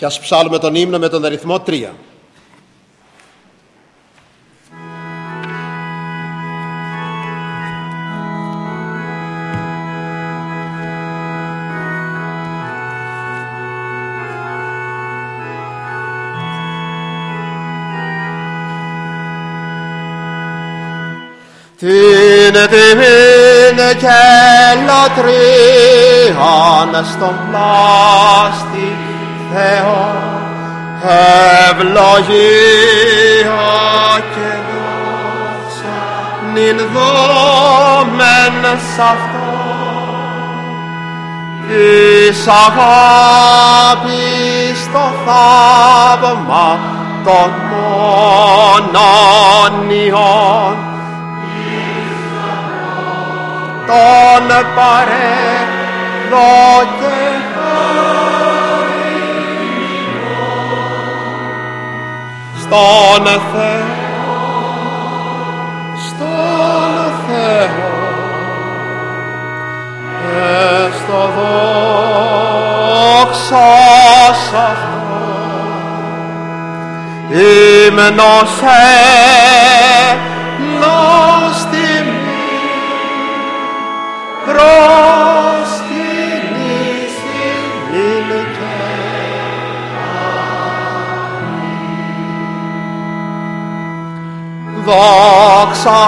και ας ψάλουμε τον ύμνο με τον αριθμό 3. Την τιμήν και λατρείαν στον πλάστη Θεό ευλογία και δόξα νυν δόμεν σ' αυτό. Της αγάπης το θαύμα των μόνον ιών τον παρέδω στον Θεό, στον Θεό, έστω δόξα σ' αυτό, ύμνος ενός τιμή, δόξα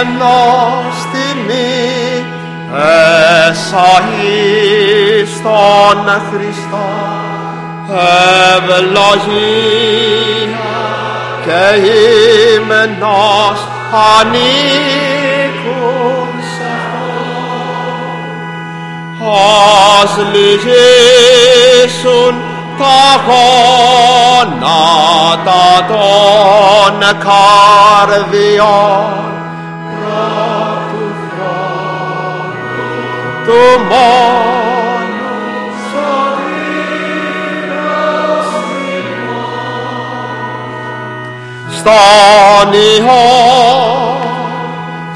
ενός τιμή εσαΐ στον Χριστό ευλογία και ύμνος ανήκουν σε ας λυγίσουν τα γόνατα των καρδιών πρώτου χρόνου του μόνου σωτήρας στον Υιό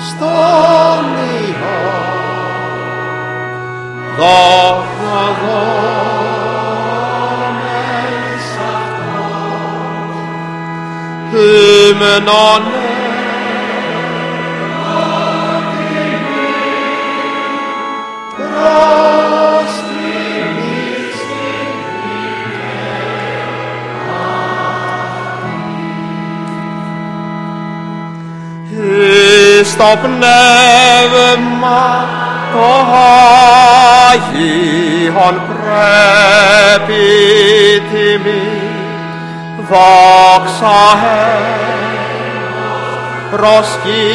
στον Υιό ύμνον προς τιμής εις το πνεύμα το Άγιον πρέπει τιμή δόξα ένας προσκύνησης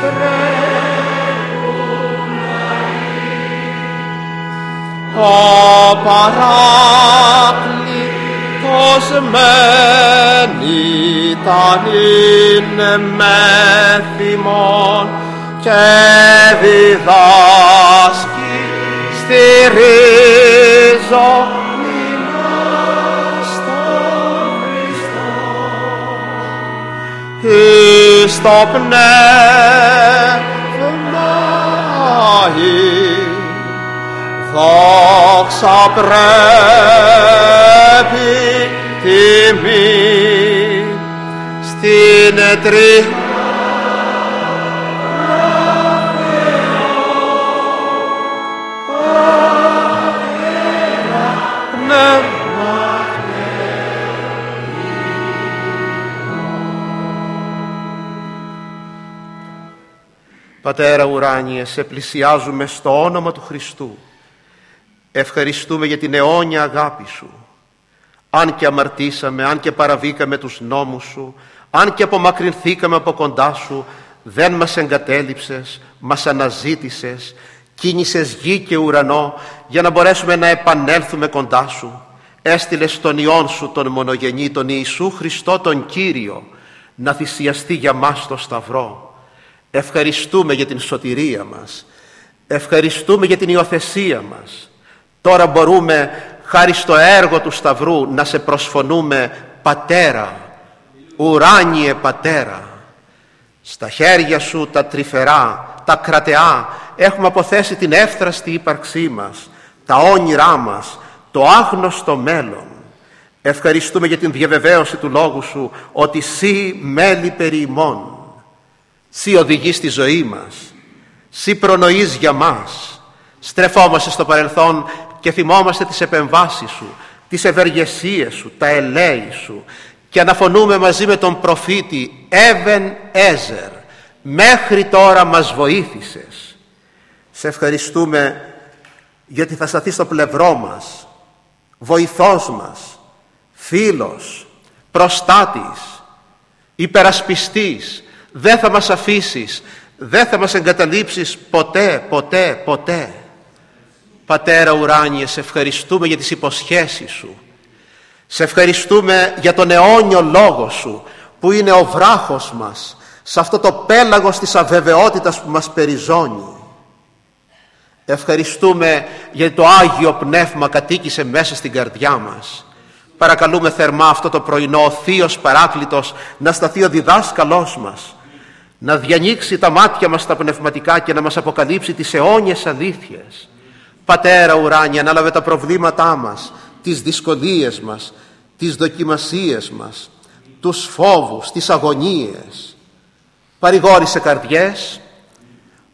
πρέπει ο παράκλητος μεν ήταν είναι με θυμόν και διδάσκει στηρίζω εις το πνεύμα δόξα πρέπει τιμή στην τριάδα Πατέρα ουράνιε, σε πλησιάζουμε στο όνομα του Χριστού. Ευχαριστούμε για την αιώνια αγάπη Σου. Αν και αμαρτήσαμε, αν και παραβήκαμε τους νόμους Σου, αν και απομακρυνθήκαμε από κοντά Σου, δεν μας εγκατέλειψες, μας αναζήτησες, κίνησες γη και ουρανό για να μπορέσουμε να επανέλθουμε κοντά Σου. Έστειλες τον Υιόν Σου, τον μονογενή, τον Ιησού Χριστό, τον Κύριο, να θυσιαστεί για μας το Σταυρό. Ευχαριστούμε για την σωτηρία μας. Ευχαριστούμε για την υιοθεσία μας. Τώρα μπορούμε, χάρη στο έργο του Σταυρού, να σε προσφωνούμε Πατέρα, ουράνιε Πατέρα. Στα χέρια Σου τα τρυφερά, τα κρατεά, έχουμε αποθέσει την εύθραστη ύπαρξή μας, τα όνειρά μας, το άγνωστο μέλλον. Ευχαριστούμε για την διαβεβαίωση του Λόγου Σου ότι Σύ μέλη περί ημών. Σύ οδηγείς τη ζωή μας. Σύ προνοείς για μας. Στρεφόμαστε στο παρελθόν και θυμόμαστε τις επεμβάσεις Σου, τις ευεργεσίες Σου, τα ελέη Σου και αναφωνούμε μαζί με τον προφήτη Εύεν Έζερ μέχρι τώρα μας βοήθησες σε ευχαριστούμε γιατί θα σταθεί στο πλευρό μας βοηθός μας φίλος προστάτης υπερασπιστής δεν θα μας αφήσεις δεν θα μας εγκαταλείψεις ποτέ ποτέ ποτέ Πατέρα ουράνιε σε ευχαριστούμε για τις υποσχέσεις σου σε ευχαριστούμε για τον αιώνιο λόγο σου που είναι ο βράχος μας σε αυτό το πέλαγος της αβεβαιότητας που μας περιζώνει. Ευχαριστούμε γιατί το Άγιο Πνεύμα κατοίκησε μέσα στην καρδιά μας. Παρακαλούμε θερμά αυτό το πρωινό ο Θείος Παράκλητος να σταθεί ο διδάσκαλός μας, να διανοίξει τα μάτια μας τα πνευματικά και να μας αποκαλύψει τις αιώνιες αλήθειες. Πατέρα ουράνια, ανάλαβε τα προβλήματά μας, τις δυσκολίες μας, τις δοκιμασίες μας, τους φόβους, τις αγωνίες. Παρηγόρησε καρδιές,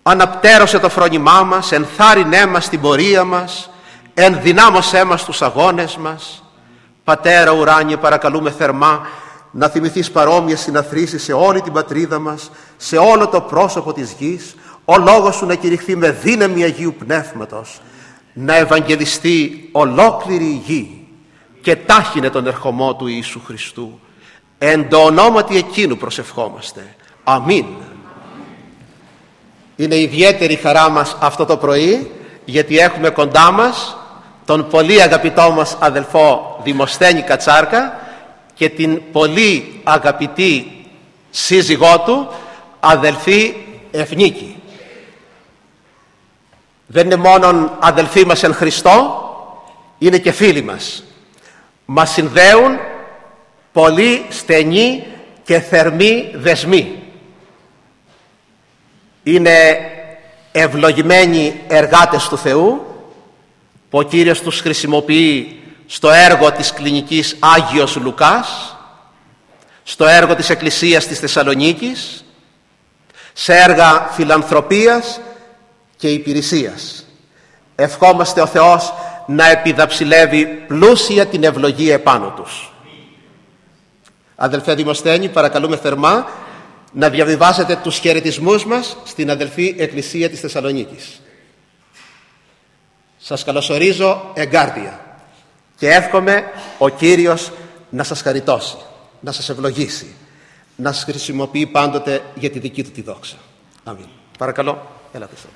αναπτέρωσε το φρόνημά μας, ενθάρρυνέ μας την πορεία μας, ενδυνάμωσέ μας τους αγώνες μας. Πατέρα ουράνιε παρακαλούμε θερμά να θυμηθείς παρόμοιες συναθρήσεις σε όλη την πατρίδα μας, σε όλο το πρόσωπο της γης, ο λόγος σου να κηρυχθεί με δύναμη Αγίου Πνεύματος, να ευαγγελιστεί ολόκληρη η γη και τάχινε τον ερχομό του Ιησού Χριστού. Εν το ονόματι εκείνου προσευχόμαστε. Αμήν. Είναι ιδιαίτερη χαρά μας αυτό το πρωί γιατί έχουμε κοντά μας τον πολύ αγαπητό μας αδελφό Δημοσθένη Κατσάρκα και την πολύ αγαπητή σύζυγό του αδελφή Ευνίκη. Δεν είναι μόνο αδελφοί μας εν Χριστώ, είναι και φίλοι μας. Μας συνδέουν πολύ στενοί και θερμοί δεσμοί. Είναι ευλογημένοι εργάτες του Θεού που ο Κύριος τους χρησιμοποιεί στο έργο της κλινικής Άγιος Λουκάς, στο έργο της Εκκλησίας της Θεσσαλονίκης, σε έργα φιλανθρωπίας και υπηρεσίας. Ευχόμαστε ο Θεός να επιδαψιλεύει πλούσια την ευλογία επάνω τους. Αδελφέ Δημοσθένη, παρακαλούμε θερμά να διαβιβάσετε τους χαιρετισμούς μας στην αδελφή Εκκλησία της Θεσσαλονίκης. Σας καλωσορίζω εγκάρδια και εύχομαι ο Κύριος να σας χαριτώσει, να σας ευλογήσει, να σας χρησιμοποιεί πάντοτε για τη δική του τη δόξα. Αμήν. Παρακαλώ, έλατε στο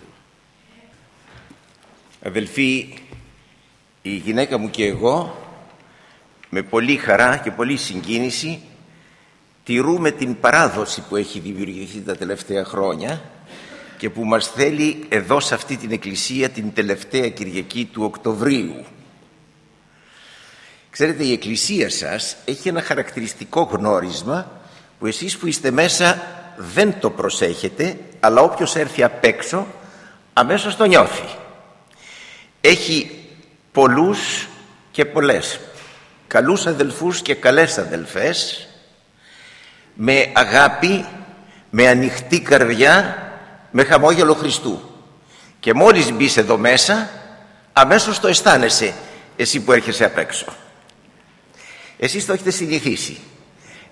Αδελφοί, η γυναίκα μου και εγώ με πολύ χαρά και πολύ συγκίνηση τηρούμε την παράδοση που έχει δημιουργηθεί τα τελευταία χρόνια και που μας θέλει εδώ σε αυτή την εκκλησία την τελευταία Κυριακή του Οκτωβρίου. Ξέρετε η εκκλησία σας έχει ένα χαρακτηριστικό γνώρισμα που εσείς που είστε μέσα δεν το προσέχετε αλλά όποιος έρθει απ' έξω αμέσως το νιώθει. Έχει πολλούς και πολλές. Καλούς αδελφούς και καλές αδελφές με αγάπη, με ανοιχτή καρδιά, με χαμόγελο Χριστού. Και μόλις μπεις εδώ μέσα αμέσως το αισθάνεσαι εσύ που έρχεσαι απ' έξω εσείς το έχετε συνηθίσει.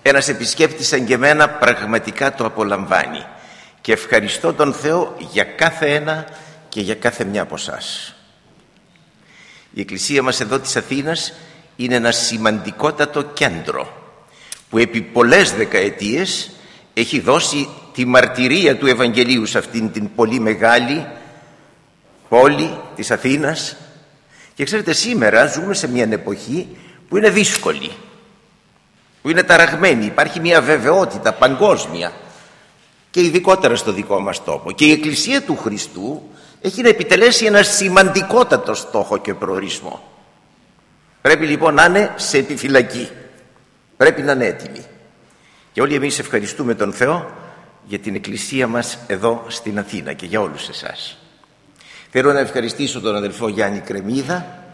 Ένας επισκέπτης σαν και εμένα πραγματικά το απολαμβάνει. Και ευχαριστώ τον Θεό για κάθε ένα και για κάθε μια από εσάς. Η Εκκλησία μας εδώ της Αθήνας είναι ένα σημαντικότατο κέντρο που επί πολλές δεκαετίες έχει δώσει τη μαρτυρία του Ευαγγελίου σε αυτήν την πολύ μεγάλη πόλη της Αθήνας. Και ξέρετε σήμερα ζούμε σε μια εποχή που είναι δύσκολη που είναι ταραγμένη υπάρχει μια βεβαιότητα παγκόσμια και ειδικότερα στο δικό μας τόπο και η Εκκλησία του Χριστού έχει να επιτελέσει ένα σημαντικότατο στόχο και προορισμό. Πρέπει λοιπόν να είναι σε επιφυλακή. Πρέπει να είναι έτοιμη. Και όλοι εμείς ευχαριστούμε τον Θεό για την εκκλησία μας εδώ στην Αθήνα και για όλους εσάς. Θέλω να ευχαριστήσω τον αδελφό Γιάννη Κρεμίδα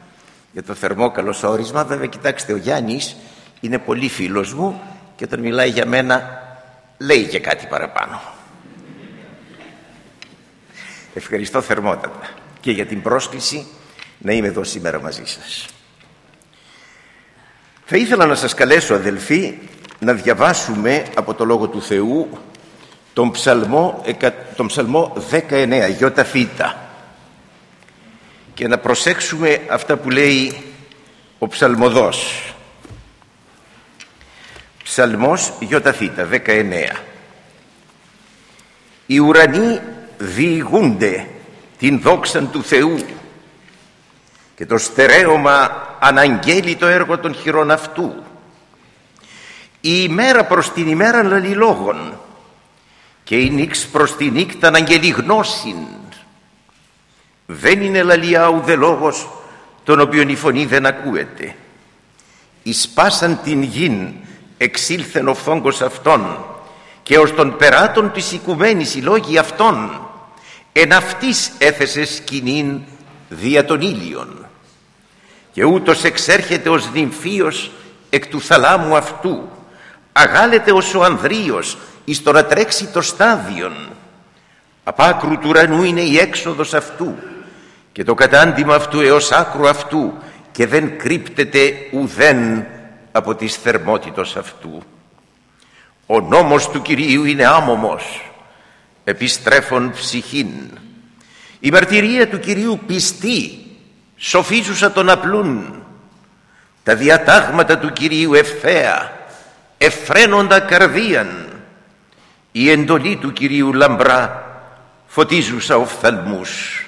για το θερμό καλωσόρισμα. Βέβαια, κοιτάξτε, ο Γιάννης είναι πολύ φίλος μου και όταν μιλάει για μένα λέει και κάτι παραπάνω. Ευχαριστώ θερμότατα και για την πρόσκληση να είμαι εδώ σήμερα μαζί σας. Θα ήθελα να σας καλέσω αδελφοί να διαβάσουμε από το Λόγο του Θεού τον ψαλμό, τον ψαλμό 19, Ιώτα Φύτα και να προσέξουμε αυτά που λέει ο ψαλμοδός. Ψαλμός Ιώτα Φύτα, 19. Οι ουρανοί διηγούνται την δόξαν του Θεού και το στερέωμα αναγγέλει το έργο των χειρών αυτού. Η ημέρα προς την ημέρα λαλεί λόγων και η νύξ προς τη νύχτα αναγγελεί γνώσιν. Δεν είναι λαλιά ουδε λόγος τον οποίον η φωνή δεν ακούεται. Ισπάσαν την γην εξήλθεν ο φθόγκος αυτών και ως των περάτων της οικουμένης οι λόγοι αυτών. Εν αυτής έθεσε σκηνήν δια των ήλιων. Και ούτως εξέρχεται ως νυμφίος εκ του θαλάμου αυτού. Αγάλεται ως ο Ανδρίος εις το να τρέξει το στάδιον. Απ' άκρου του ουρανού είναι η έξοδος αυτού και το κατάντημα αυτού έως άκρου αυτού και δεν κρύπτεται ουδέν από της θερμότητος αυτού. Ο νόμος του Κυρίου είναι άμομος επιστρέφων ψυχήν. Η μαρτυρία του Κυρίου πιστή σοφίζουσα τον απλούν. Τα διατάγματα του Κυρίου ευθέα εφραίνοντα καρδίαν. Η εντολή του Κυρίου λαμπρά φωτίζουσα οφθαλμούς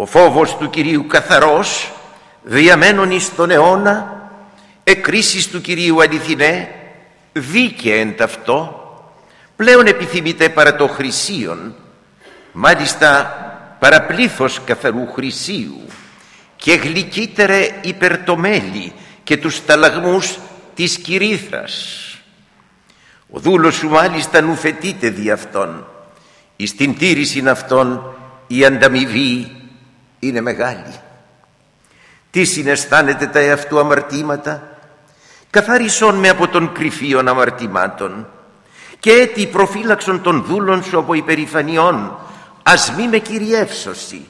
ο φόβος του Κυρίου καθαρός διαμένων εις τον αιώνα εκρίσεις του Κυρίου αληθινέ δίκαια εν ταυτό πλέον επιθυμείται παρά το χρυσίον μάλιστα παραπλήθος καθαρού χρυσίου και γλυκύτερε υπερ το μέλι και τους ταλαγμούς της κυρίθρας ο δούλος σου μάλιστα νουφετείται δι' αυτόν. Εις την τήρηση αυτών η ανταμοιβή είναι μεγάλη. Τι συναισθάνεται τα εαυτού αμαρτήματα; Καθάρισόν με από τον κρυφίων αμαρτημάτων και έτι προφύλαξον των δούλων σου από υπερηφανιών. Ας μη με κυριεύσωση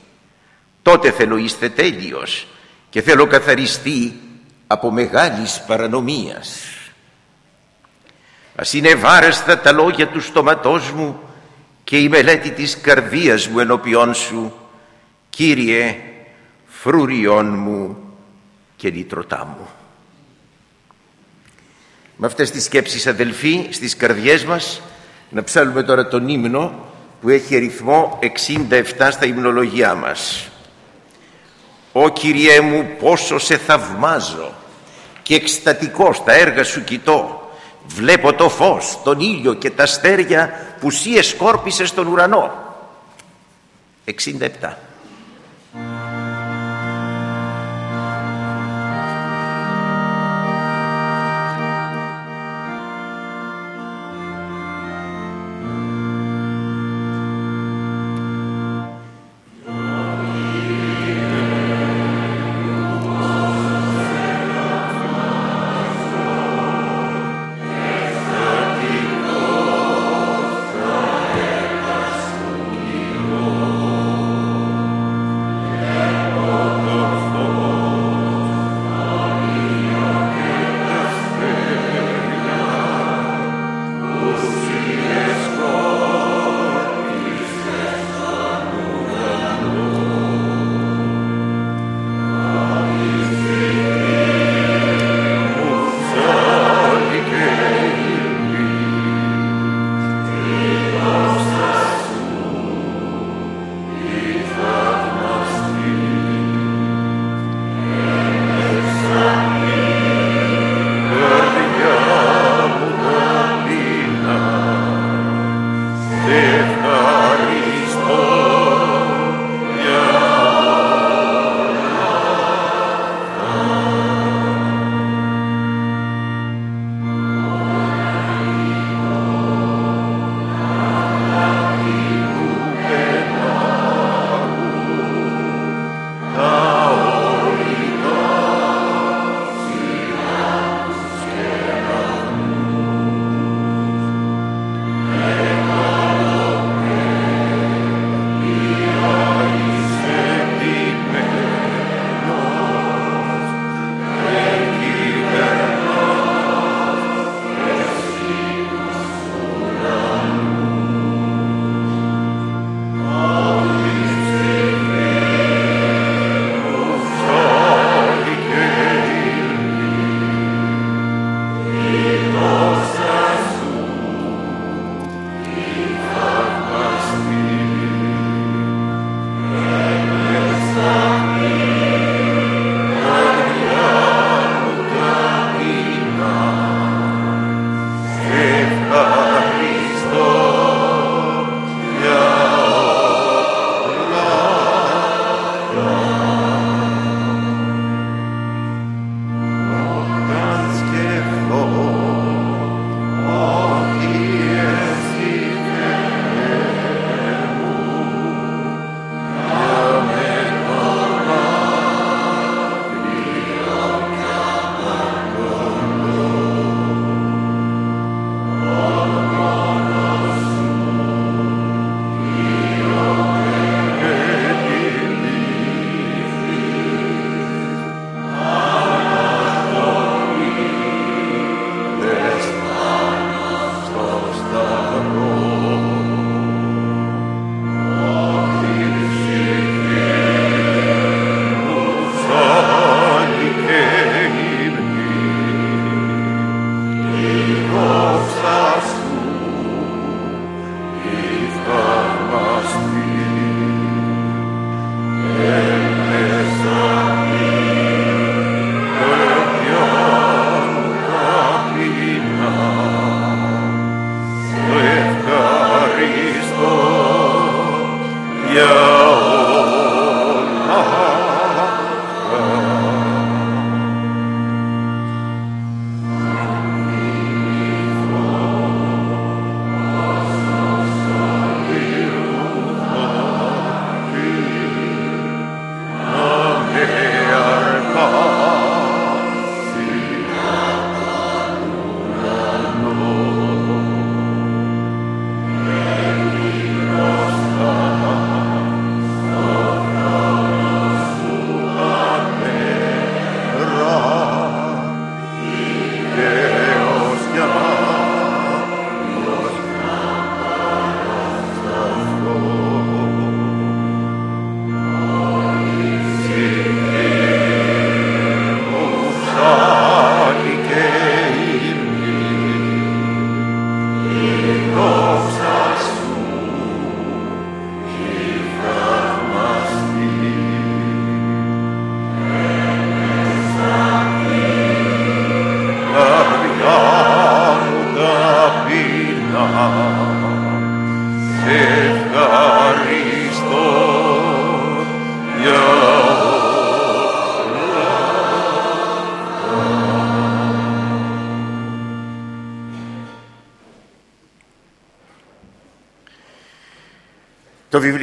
τότε θέλω είστε τέλειος και θέλω καθαριστεί από μεγάλης παρανομίας. Ας είναι βάρεστα τα λόγια του στόματός μου και η μελέτη της καρδίας μου ενώπιόν σου Κύριε φρούριόν μου και λυτρωτά μου με αυτές τις σκέψεις αδελφοί στις καρδιές μας να ψάλουμε τώρα τον ύμνο που έχει αριθμό 67 στα υμνολογιά μας. «Ω Κυριέ μου πόσο σε θαυμάζω και εκστατικό στα έργα σου κοιτώ βλέπω το φως, τον ήλιο και τα αστέρια που σύ εσκόρπισες στον ουρανό». 67.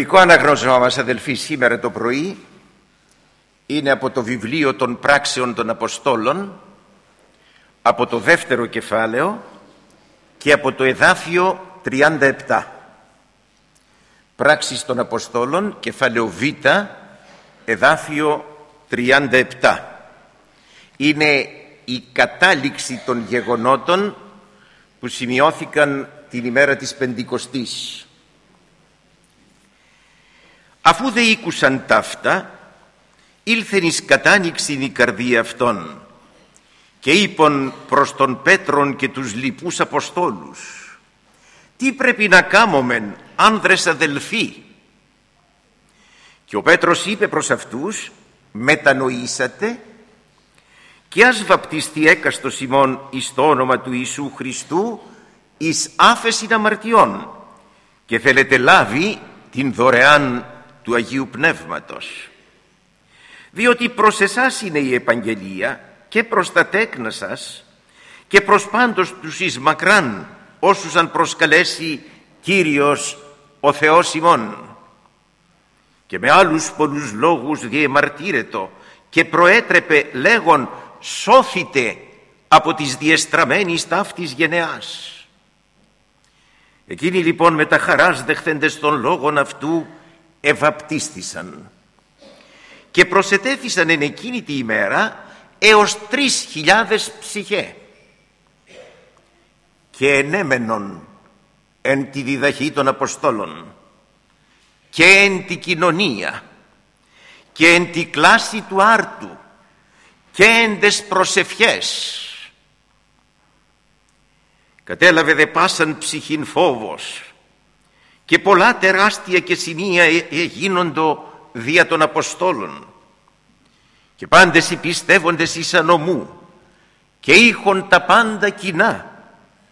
Βιβλικό αναγνώσμα μας αδελφοί σήμερα το πρωί είναι από το βιβλίο των πράξεων των Αποστόλων από το δεύτερο κεφάλαιο και από το εδάφιο 37 Πράξεις των Αποστόλων κεφάλαιο Β εδάφιο 37 είναι η κατάληξη των γεγονότων που σημειώθηκαν την ημέρα της Πεντηκοστής Αφού δε ήκουσαν ταύτα, ήλθεν εις κατάνοιξην η καρδία αυτών και είπαν προς τον Πέτρον και τους λοιπούς Αποστόλους «Τι πρέπει να κάμομεν, άνδρες αδελφοί» Και ο Πέτρος είπε προς αυτούς «Μετανοήσατε και ας βαπτιστεί έκαστος ημών εις το όνομα του Ιησού Χριστού εις άφεση αμαρτιών και θέλετε λάβει την δωρεάν του Αγίου Πνεύματος διότι προς εσάς είναι η επαγγελία και προς τα τέκνα σας και προς πάντως τους εις μακράν όσους αν προσκαλέσει Κύριος ο Θεός ημών και με άλλους πολλούς λόγους διεμαρτύρετο και προέτρεπε λέγον σώθητε από τις διεστραμμένης ταύτης γενεάς. Εκείνοι λοιπόν με τα χαράς δεχθέντες των λόγων αυτού ευαπτίστησαν και προσετέθησαν εν εκείνη τη ημέρα έως τρεις χιλιάδες ψυχέ. Και ενέμενον εν τη διδαχή των Αποστόλων και εν τη κοινωνία και εν τη κλάση του άρτου και εν τες προσευχές. Κατέλαβε δε πάσαν ψυχήν φόβος και πολλά τεράστια και σημεία γίνοντο δια των Αποστόλων. Και πάντες οι πιστεύοντες εις ανομού και είχον τα πάντα κοινά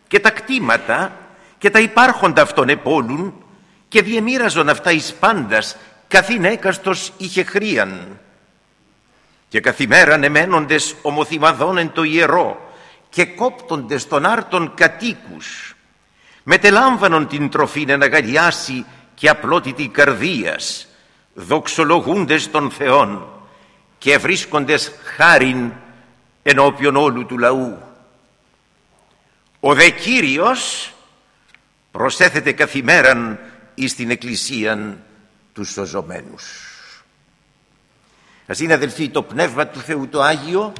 και τα κτήματα και τα υπάρχοντα αυτών επόλουν και διεμήραζον αυτά εις πάντας καθήν έκαστος είχε χρίαν και καθημέραν εμένοντες ομοθυμαδών εν το ιερό και κόπτοντες των άρτων κατοίκους μετελάμβανον την τροφήν εναγαλιάσει και απλότητη καρδίας δοξολογούντες των Θεών και βρίσκοντες χάριν ενώπιον όλου του λαού. Ο δε Κύριος προσέθεται καθημέραν εις την Εκκλησίαν τους σωζωμένους. Ας είναι αδελφοί το Πνεύμα του Θεού το Άγιο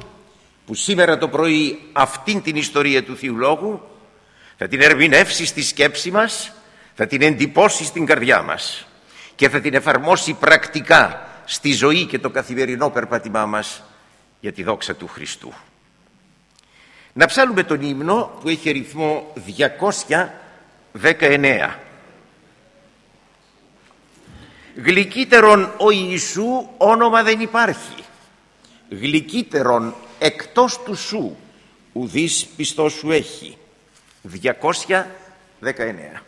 που σήμερα το πρωί αυτήν την ιστορία του Θεού Λόγου θα την ερμηνεύσει στη σκέψη μας, θα την εντυπώσει στην καρδιά μας και θα την εφαρμόσει πρακτικά στη ζωή και το καθημερινό περπάτημά μας για τη δόξα του Χριστού. Να ψάλουμε τον ύμνο που έχει ρυθμό 219. Γλυκύτερον ο Ιησού όνομα δεν υπάρχει. Γλυκύτερον εκτός του σου ουδής πιστός σου έχει. 219.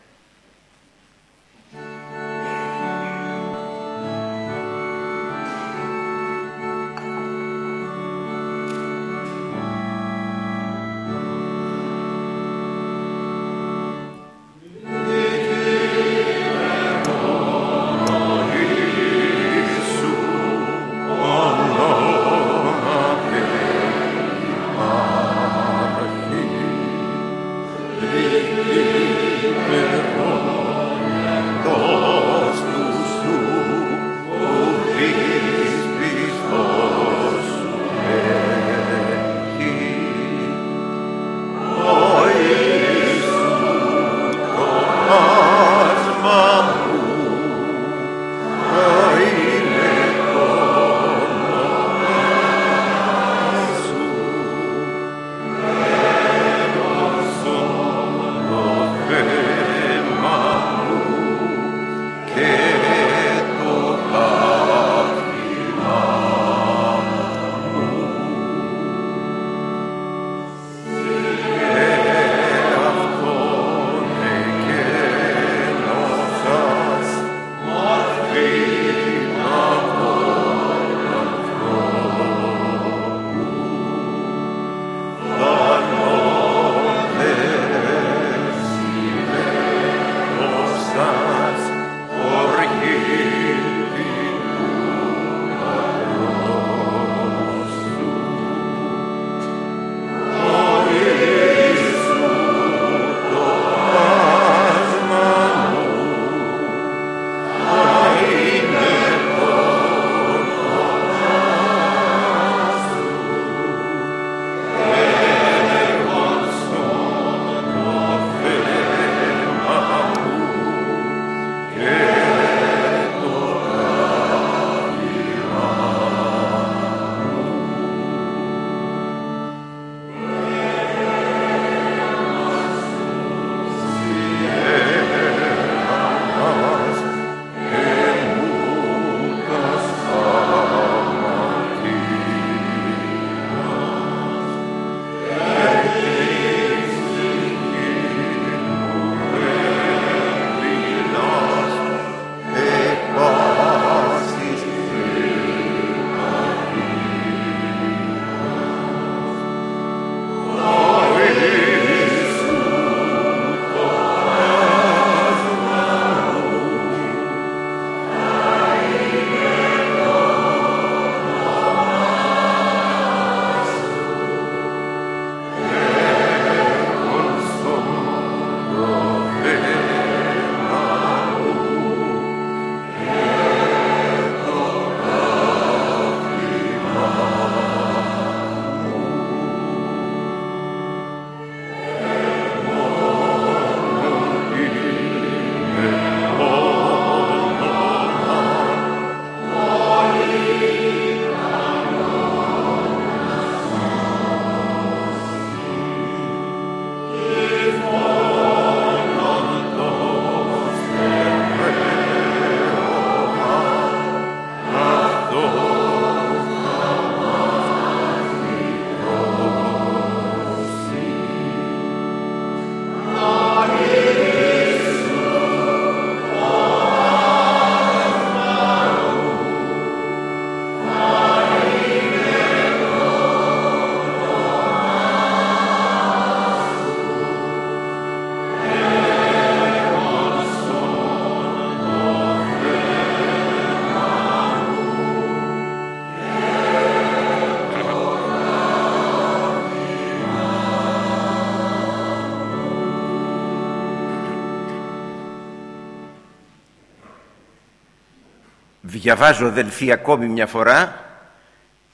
Διαβάζω αδελφοί ακόμη μια φορά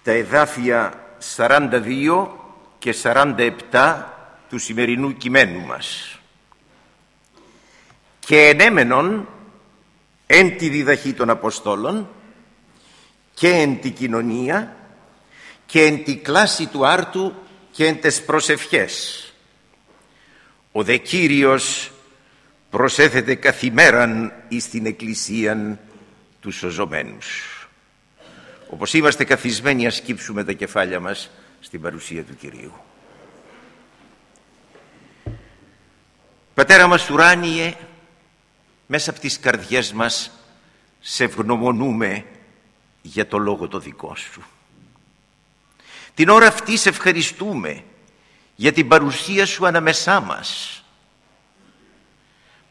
τα εδάφια 42 και 47 του σημερινού κειμένου μας. Και ενέμενον εν τη διδαχή των Αποστόλων και εν τη κοινωνία και εν τη κλάση του άρτου και εν τες προσευχές. Ο δε Κύριος προσέθεται καθημέραν εις την Εκκλησίαν τους σωζομένους. Όπως είμαστε καθισμένοι ας σκύψουμε τα κεφάλια μας στην παρουσία του Κυρίου. Πατέρα μας ουράνιε, μέσα από τις καρδιές μας σε ευγνωμονούμε για το λόγο το δικό σου. Την ώρα αυτή σε ευχαριστούμε για την παρουσία σου αναμεσά μας.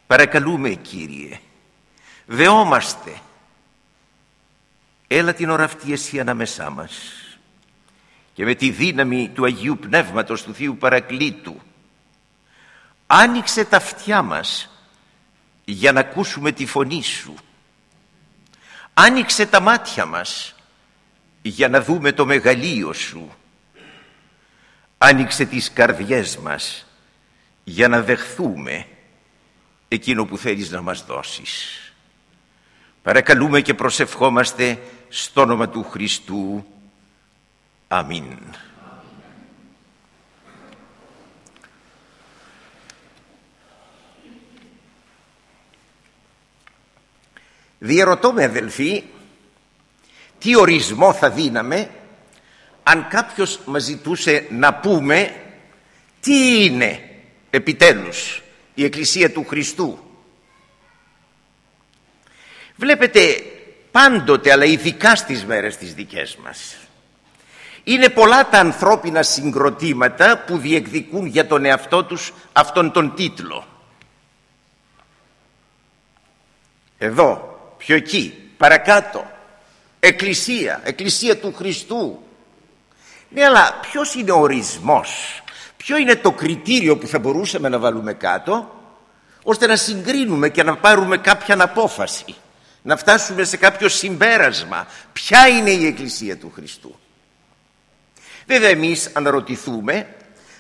Παρακαλούμε Κύριε, δεόμαστε. Έλα την ώρα αυτή εσύ αναμεσά μας και με τη δύναμη του Αγίου Πνεύματος του Θείου Παρακλήτου άνοιξε τα αυτιά μας για να ακούσουμε τη φωνή Σου. Άνοιξε τα μάτια μας για να δούμε το μεγαλείο Σου. Άνοιξε τις καρδιές μας για να δεχθούμε εκείνο που θέλεις να μας δώσεις. Παρακαλούμε και προσευχόμαστε στο όνομα του Χριστού. Αμήν. Διερωτώ με αδελφοί τι ορισμό θα δίναμε αν κάποιος μας ζητούσε να πούμε τι είναι επιτέλους η Εκκλησία του Χριστού. Βλέπετε πάντοτε αλλά ειδικά στις μέρες τις δικές μας είναι πολλά τα ανθρώπινα συγκροτήματα που διεκδικούν για τον εαυτό τους αυτόν τον τίτλο. Εδώ πιο εκεί, παρακάτω. Εκκλησία, Εκκλησία του Χριστού. Ναι, αλλά ποιος είναι ο ορισμός, ποιο είναι το κριτήριο που θα μπορούσαμε να βάλουμε κάτω, ώστε να συγκρίνουμε και να πάρουμε κάποια απόφαση, να φτάσουμε σε κάποιο συμπέρασμα. Ποια είναι η Εκκλησία του Χριστού. Βέβαια εμείς αναρωτηθούμε,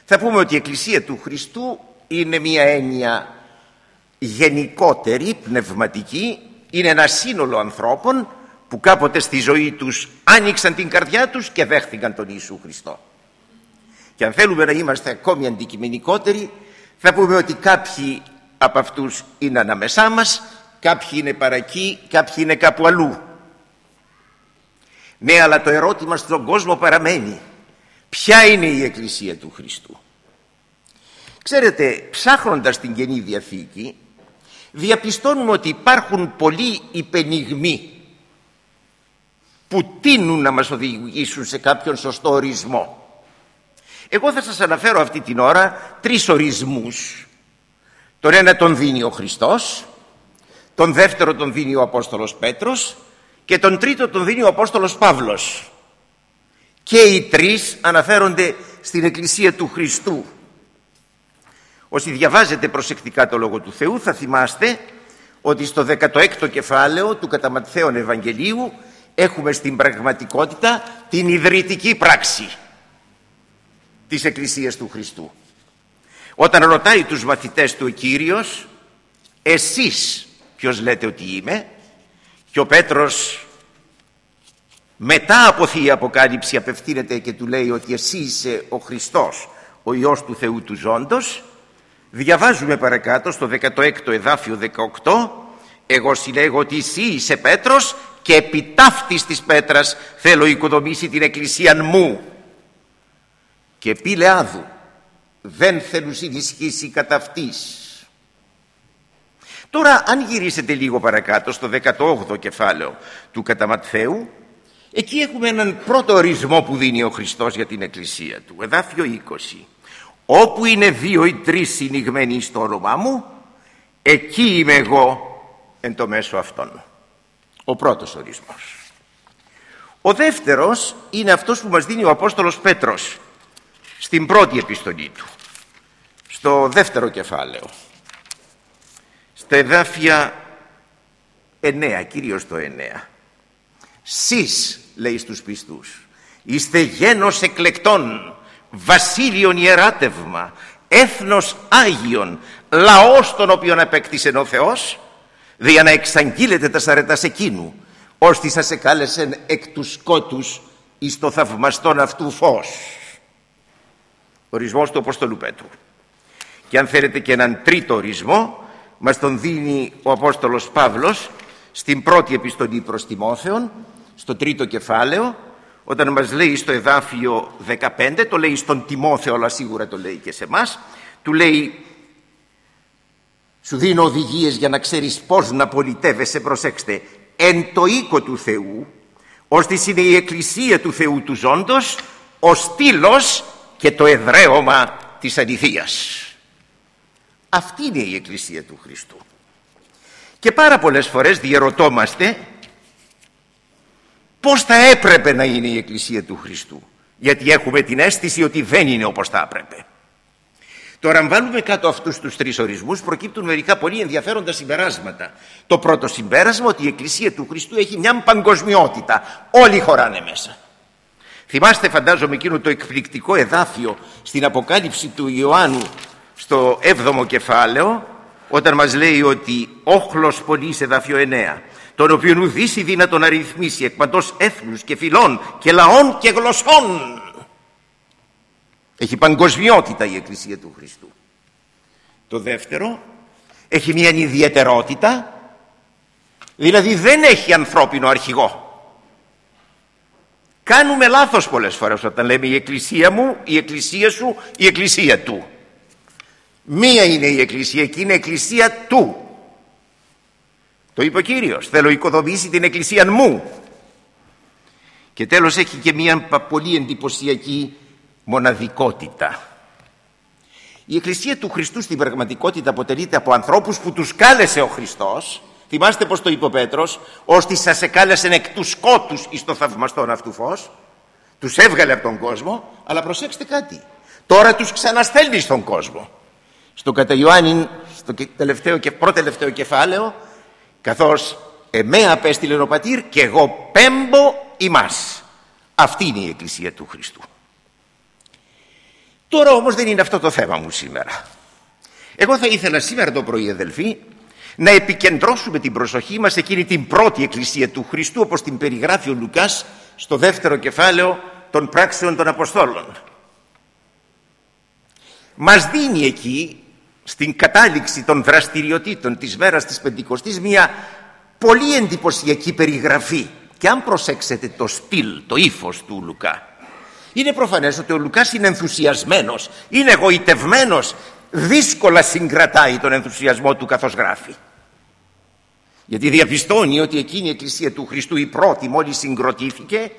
θα πούμε ότι η Εκκλησία του Χριστού είναι μια έννοια γενικότερη, πνευματική, είναι ένα σύνολο ανθρώπων που κάποτε στη ζωή τους άνοιξαν την καρδιά τους και δέχθηκαν τον Ιησού Χριστό. Και αν θέλουμε να είμαστε ακόμη αντικειμενικότεροι θα πούμε ότι κάποιοι από αυτούς είναι ανάμεσά μας, κάποιοι είναι παρακεί, κάποιοι είναι κάπου αλλού. Ναι, αλλά το ερώτημα στον κόσμο παραμένει. Ποια είναι η Εκκλησία του Χριστού; Ξέρετε, ψάχνοντας την Καινή Διαθήκη, διαπιστώνουμε ότι υπάρχουν πολλοί υπενιγμοί που τίνουν να μας οδηγήσουν σε κάποιον σωστό ορισμό. Εγώ θα σας αναφέρω αυτή την ώρα τρεις ορισμούς. Τον ένα τον δίνει ο Χριστός, τον δεύτερο τον δίνει ο Απόστολος Πέτρος και τον τρίτο τον δίνει ο Απόστολος Παύλος. Και οι τρεις αναφέρονται στην Εκκλησία του Χριστού. Όσοι διαβάζετε προσεκτικά το Λόγο του Θεού θα θυμάστε ότι στο 16ο κεφάλαιο του Καταματθέων Ευαγγελίου έχουμε στην πραγματικότητα την ιδρυτική πράξη της Εκκλησίας του Χριστού. Όταν ρωτάει τους μαθητές του ο Κύριος εσείς ποιος λέτε ότι είμαι; Και ο Πέτρος μετά από Θεία Αποκάλυψη απευθύνεται και του λέει ότι εσύ είσαι ο Χριστός ο Υιός του Θεού του Ζώντος Διαβάζουμε παρακάτω στο 16ο εδάφιο 18 «Εγώ συλλέγω ότι εσύ είσαι Πέτρος και επί ταύτης της Πέτρας θέλω οικοδομήσει την εκκλησία μου». Και πήλε άδου δεν θέλουν συνισχύσει κατά αυτής. Τώρα αν γυρίσετε λίγο παρακάτω στο 18ο κεφάλαιο του Καταματθέου εκεί έχουμε έναν πρώτο ορισμό που δίνει ο Χριστός για την εκκλησία του. Εδάφιο 20. Όπου είναι δύο ή τρεις συνηγμένοι στο όνομά μου, εκεί είμαι εγώ εν το μέσο αυτών. Ο πρώτος ορισμός. Ο δεύτερος είναι αυτός που μας δίνει ο Απόστολος Πέτρος στην πρώτη επιστολή του. Στο δεύτερο κεφάλαιο. Στα εδάφια 9, κυρίως το 9. Σεις λέει στους πιστούς Είστε γένος εκλεκτών Βασίλειον ιεράτευμα Έθνος Άγιον Λαός τον οποίον απέκτησε ο Θεός Δια να εξαγγείλετε τα σαρετάς εκείνου Ώστι σας εκάλεσεν εκ τους σκότους Εις το θαυμαστόν αυτού φως Ορισμός του Απόστολου Πέτρου Και αν θέλετε και έναν τρίτο ορισμό Μας τον δίνει ο Απόστολος Παύλος Στην πρώτη επιστολή προς Τιμόθεον Στο τρίτο κεφάλαιο όταν μας λέει στο εδάφιο 15 το λέει στον Τιμόθεο αλλά σίγουρα το λέει και σε μας του λέει σου δίνω οδηγίες για να ξέρεις πώς να πολιτεύεσαι προσέξτε εν το οίκο του Θεού ώστε είναι η εκκλησία του Θεού του ζώντος ο στήλος και το εδραίωμα της αληθείας αυτή είναι η εκκλησία του Χριστού και πάρα πολλές φορές διερωτόμαστε πώς θα έπρεπε να είναι η εκκλησία του Χριστού γιατί έχουμε την αίσθηση ότι δεν είναι όπως θα έπρεπε Τώρα, αν βάλουμε κάτω αυτούς τους τρεις ορισμούς, προκύπτουν μερικά πολύ ενδιαφέροντα συμπεράσματα. Το πρώτο συμπέρασμα ότι η Εκκλησία του Χριστού έχει μια παγκοσμιότητα. Όλοι χωράνε μέσα. Θυμάστε, φαντάζομαι, εκείνο το εκπληκτικό εδάφιο στην Αποκάλυψη του Ιωάννου στο 7ο κεφάλαιο, όταν μας λέει ότι όχλος πολύ σε εδάφιο 9, τον οποίον ουδήσει δύνατον να ρυθμίσει εκ παντός έθνους και φυλών και λαών και γλωσσών έχει παγκοσμιότητα η Εκκλησία του Χριστού. Το δεύτερο, έχει μια ιδιαιτερότητα, δηλαδή δεν έχει ανθρώπινο αρχηγό. Κάνουμε λάθος πολλές φορές όταν λέμε η Εκκλησία μου, η Εκκλησία σου, η Εκκλησία του. Μία είναι η Εκκλησία και είναι η Εκκλησία του. Το είπε ο Κύριος, θέλω οικοδομήσει την Εκκλησία μου. Και τέλος έχει και μία πολύ εντυπωσιακή μοναδικότητα. Η Εκκλησία του Χριστού στην πραγματικότητα αποτελείται από ανθρώπους που τους κάλεσε ο Χριστός Θυμάστε πως το είπε ο Πέτρος «Ώστι σας εκάλεσεν εκ του σκότους εις το θαυμαστόν αυτού φως» Τους έβγαλε από τον κόσμο Αλλά προσέξτε κάτι Τώρα τους ξαναστέλνει στον κόσμο Στο κατά Ιωάννη στο τελευταίο και πρώτο κεφάλαιο Καθώς εμέ απέστειλε ο πατήρ και εγώ πέμπω ημάς Αυτή είναι η Εκκλησία του Χριστού Τώρα όμως δεν είναι αυτό το θέμα μου σήμερα. Εγώ θα ήθελα σήμερα το πρωί αδελφοί να επικεντρώσουμε την προσοχή μας εκείνη την πρώτη εκκλησία του Χριστού όπως την περιγράφει ο Λουκάς στο δεύτερο κεφάλαιο των πράξεων των Αποστόλων. Μας δίνει εκεί στην κατάληξη των δραστηριοτήτων της μέρας της Πεντηκοστής μια πολύ εντυπωσιακή περιγραφή και αν προσέξετε το στυλ, το ύφος του Λουκά είναι προφανές ότι ο Λουκάς είναι ενθουσιασμένος, είναι εγωιτευμένος, δύσκολα συγκρατάει τον ενθουσιασμό του καθώς γράφει. Γιατί διαπιστώνει ότι εκείνη η Εκκλησία του Χριστού η πρώτη μόλις συγκροτήθηκε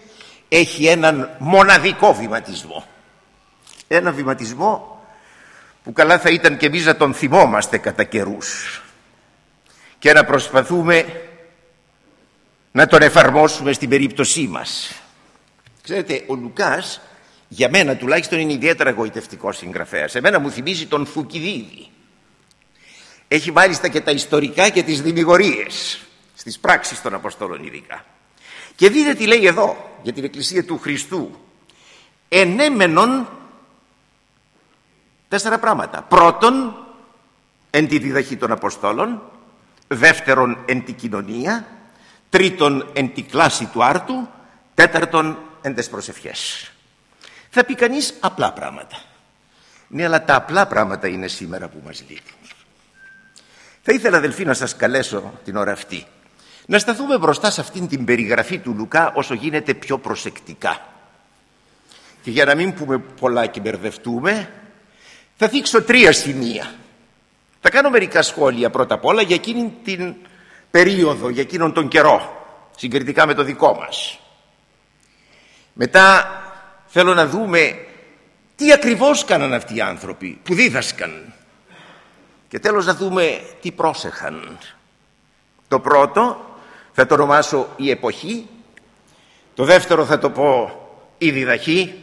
έχει έναν μοναδικό βηματισμό. Ένα βηματισμό που καλά θα ήταν και εμείς να τον θυμόμαστε κατά καιρούς και να προσπαθούμε να τον εφαρμόσουμε στην περίπτωσή μας. Ξέρετε, ο Λουκάς για μένα τουλάχιστον είναι ιδιαίτερα εγωιτευτικός συγγραφέας. Εμένα μου θυμίζει τον Φουκιδίδη. Έχει μάλιστα και τα ιστορικά και τις δημιουργίες στις πράξεις των Αποστόλων ειδικά. Και δείτε τι λέει εδώ για την Εκκλησία του Χριστού. Ενέμενον τέσσερα πράγματα. Πρώτον, εν τη διδαχή των Αποστόλων. Δεύτερον, εν τη κοινωνία. Τρίτον, εν τη κλάση του άρτου. Τέταρτον, εν τες προσευχές. Θα πει κανείς απλά πράγματα. Ναι, αλλά τα απλά πράγματα είναι σήμερα που μας λείπουν. Θα ήθελα αδελφοί να σας καλέσω την ώρα αυτή να σταθούμε μπροστά σε αυτήν την περιγραφή του Λουκά όσο γίνεται πιο προσεκτικά. Και για να μην πούμε πολλά και μπερδευτούμε, θα δείξω τρία σημεία. Θα κάνω μερικά σχόλια πρώτα απ' όλα για εκείνη την περίοδο, για εκείνον τον καιρό, συγκριτικά με το δικό μας. Μετά θέλω να δούμε τι ακριβώς κάναν αυτοί οι άνθρωποι που δίδασκαν. Και τέλος να δούμε τι πρόσεχαν. Το πρώτο θα το ονομάσω η εποχή, το δεύτερο θα το πω η διδαχή,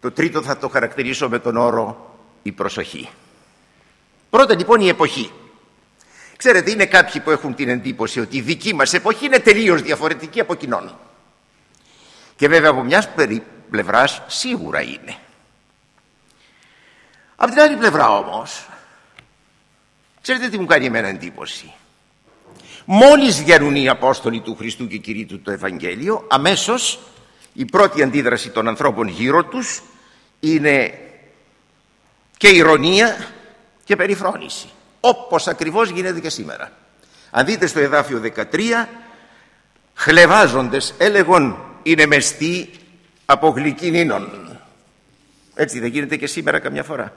το τρίτο θα το χαρακτηρίσω με τον όρο η προσοχή. Πρώτα λοιπόν η εποχή. Ξέρετε είναι κάποιοι που έχουν την εντύπωση ότι η δική μας εποχή είναι τελείως διαφορετική από κοινών. Και βέβαια από μιας πλευράς σίγουρα είναι. Από την άλλη πλευρά όμως, ξέρετε τι μου κάνει εμένα εντύπωση. Μόλις διαρρούν οι Απόστολοι του Χριστού και κηρύττουν το Ευαγγέλιο, αμέσως η πρώτη αντίδραση των ανθρώπων γύρω τους είναι και ηρωνία και περιφρόνηση. Όπως ακριβώς γίνεται και σήμερα. Αν δείτε στο εδάφιο 13, χλεβάζοντες έλεγον είναι μεστοί από γλυκή νήνων. Έτσι δεν γίνεται και σήμερα καμιά φορά.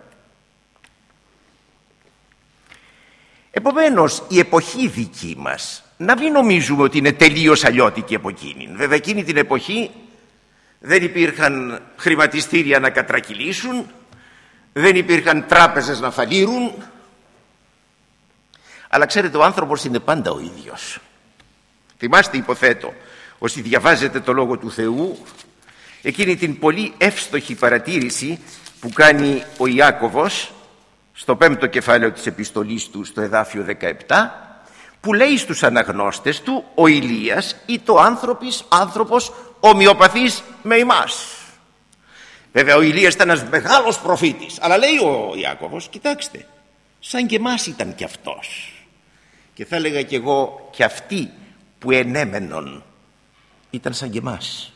Επομένως η εποχή δική μας να μην νομίζουμε ότι είναι τελείως αλλιώτικη από εκείνη. Βέβαια εκείνη την εποχή δεν υπήρχαν χρηματιστήρια να κατρακυλήσουν, δεν υπήρχαν τράπεζες να φαλήρουν, αλλά ξέρετε ο άνθρωπος είναι πάντα ο ίδιος. Θυμάστε υποθέτω, όσοι διαβάζετε το Λόγο του Θεού, εκείνη την πολύ εύστοχη παρατήρηση που κάνει ο Ιάκωβος στο πέμπτο κεφάλαιο της επιστολής του στο εδάφιο 17 που λέει στους αναγνώστες του ο Ηλίας ή το άνθρωπος, άνθρωπος ομοιοπαθής με εμάς. Βέβαια ο Ηλίας ήταν ένας μεγάλος προφήτης αλλά λέει ο Ιάκωβος κοιτάξτε σαν και εμάς ήταν κι αυτός και θα έλεγα κι εγώ κι αυτοί που ενέμενον ήταν σαν και εμάς.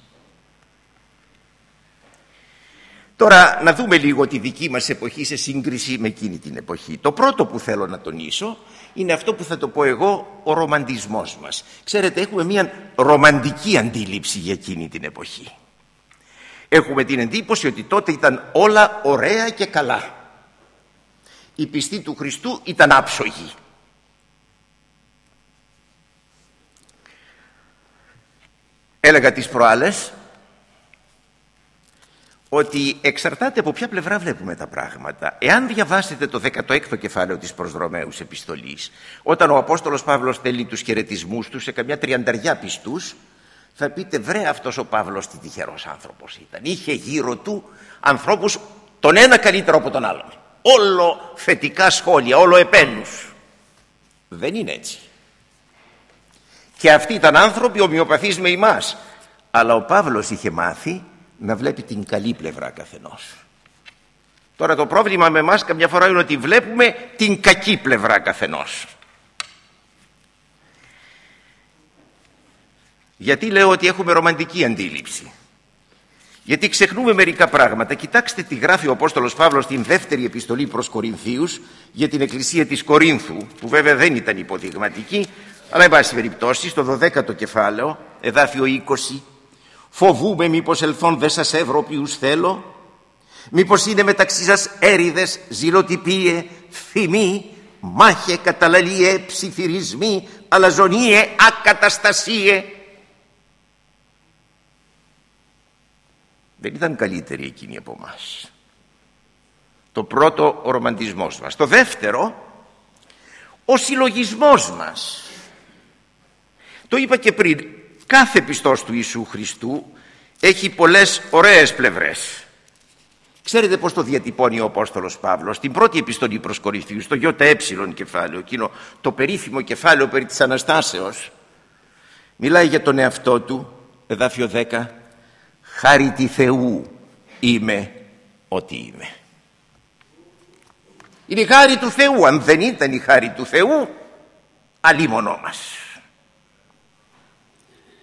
Τώρα να δούμε λίγο τη δική μας εποχή σε σύγκριση με εκείνη την εποχή. Το πρώτο που θέλω να τονίσω είναι αυτό που θα το πω εγώ ο ρομαντισμός μας. Ξέρετε έχουμε μια ρομαντική αντίληψη για εκείνη την εποχή. Έχουμε την εντύπωση ότι τότε ήταν όλα ωραία και καλά. Η πιστή του Χριστού ήταν άψογη. Έλεγα τις προάλλες ότι εξαρτάται από ποια πλευρά βλέπουμε τα πράγματα. Εάν διαβάσετε το 16ο κεφάλαιο της προσδρομέους επιστολής, όταν ο Απόστολος Παύλος στέλνει τους χαιρετισμούς του σε καμιά τριανταριά πιστούς, θα πείτε βρε αυτός ο Παύλος τι τυχερός άνθρωπος ήταν. Είχε γύρω του ανθρώπους τον ένα καλύτερο από τον άλλον. Όλο θετικά σχόλια, όλο επένους. Δεν είναι έτσι. Και αυτοί ήταν άνθρωποι ομοιοπαθείς με εμάς. Αλλά ο Παύλος είχε μάθει να βλέπει την καλή πλευρά καθενός. Τώρα το πρόβλημα με εμάς καμιά φορά είναι ότι βλέπουμε την κακή πλευρά καθενός. Γιατί λέω ότι έχουμε ρομαντική αντίληψη; Γιατί ξεχνούμε μερικά πράγματα. Κοιτάξτε τι γράφει ο Απόστολος Παύλος στην δεύτερη επιστολή προς Κορινθίους για την εκκλησία της Κορίνθου, που βέβαια δεν ήταν υποδειγματική, αλλά εν πάση περιπτώσει στο 12ο κεφάλαιο, εδάφιο 20, Φοβούμε μήπως ελθόν δεν σας έβρω ποιους θέλω; Μήπως είναι μεταξύ σας έριδες, ζηλοτυπίε, θυμοί, μάχε, καταλαλίε, ψιθυρισμοί, αλαζονίε, ακαταστασίε. Δεν ήταν καλύτεροι εκείνοι από εμάς. Το πρώτο ο ρομαντισμός μας. Το δεύτερο ο συλλογισμός μας. Το είπα και πριν κάθε πιστός του Ιησού Χριστού έχει πολλές ωραίες πλευρές. Ξέρετε πώς το διατυπώνει ο Απόστολος Παύλος; Στην πρώτη επιστολή προς Κορυφθίους, στο ΙΕ κεφάλαιο, εκείνο το περίφημο κεφάλαιο περί της Αναστάσεως. Μιλάει για τον εαυτό του, εδάφιο 10, «Χάρη τη Θεού είμαι ό,τι είμαι». Είναι η χάρη του Θεού, αν δεν ήταν η χάρη του Θεού, αλίμονό μας.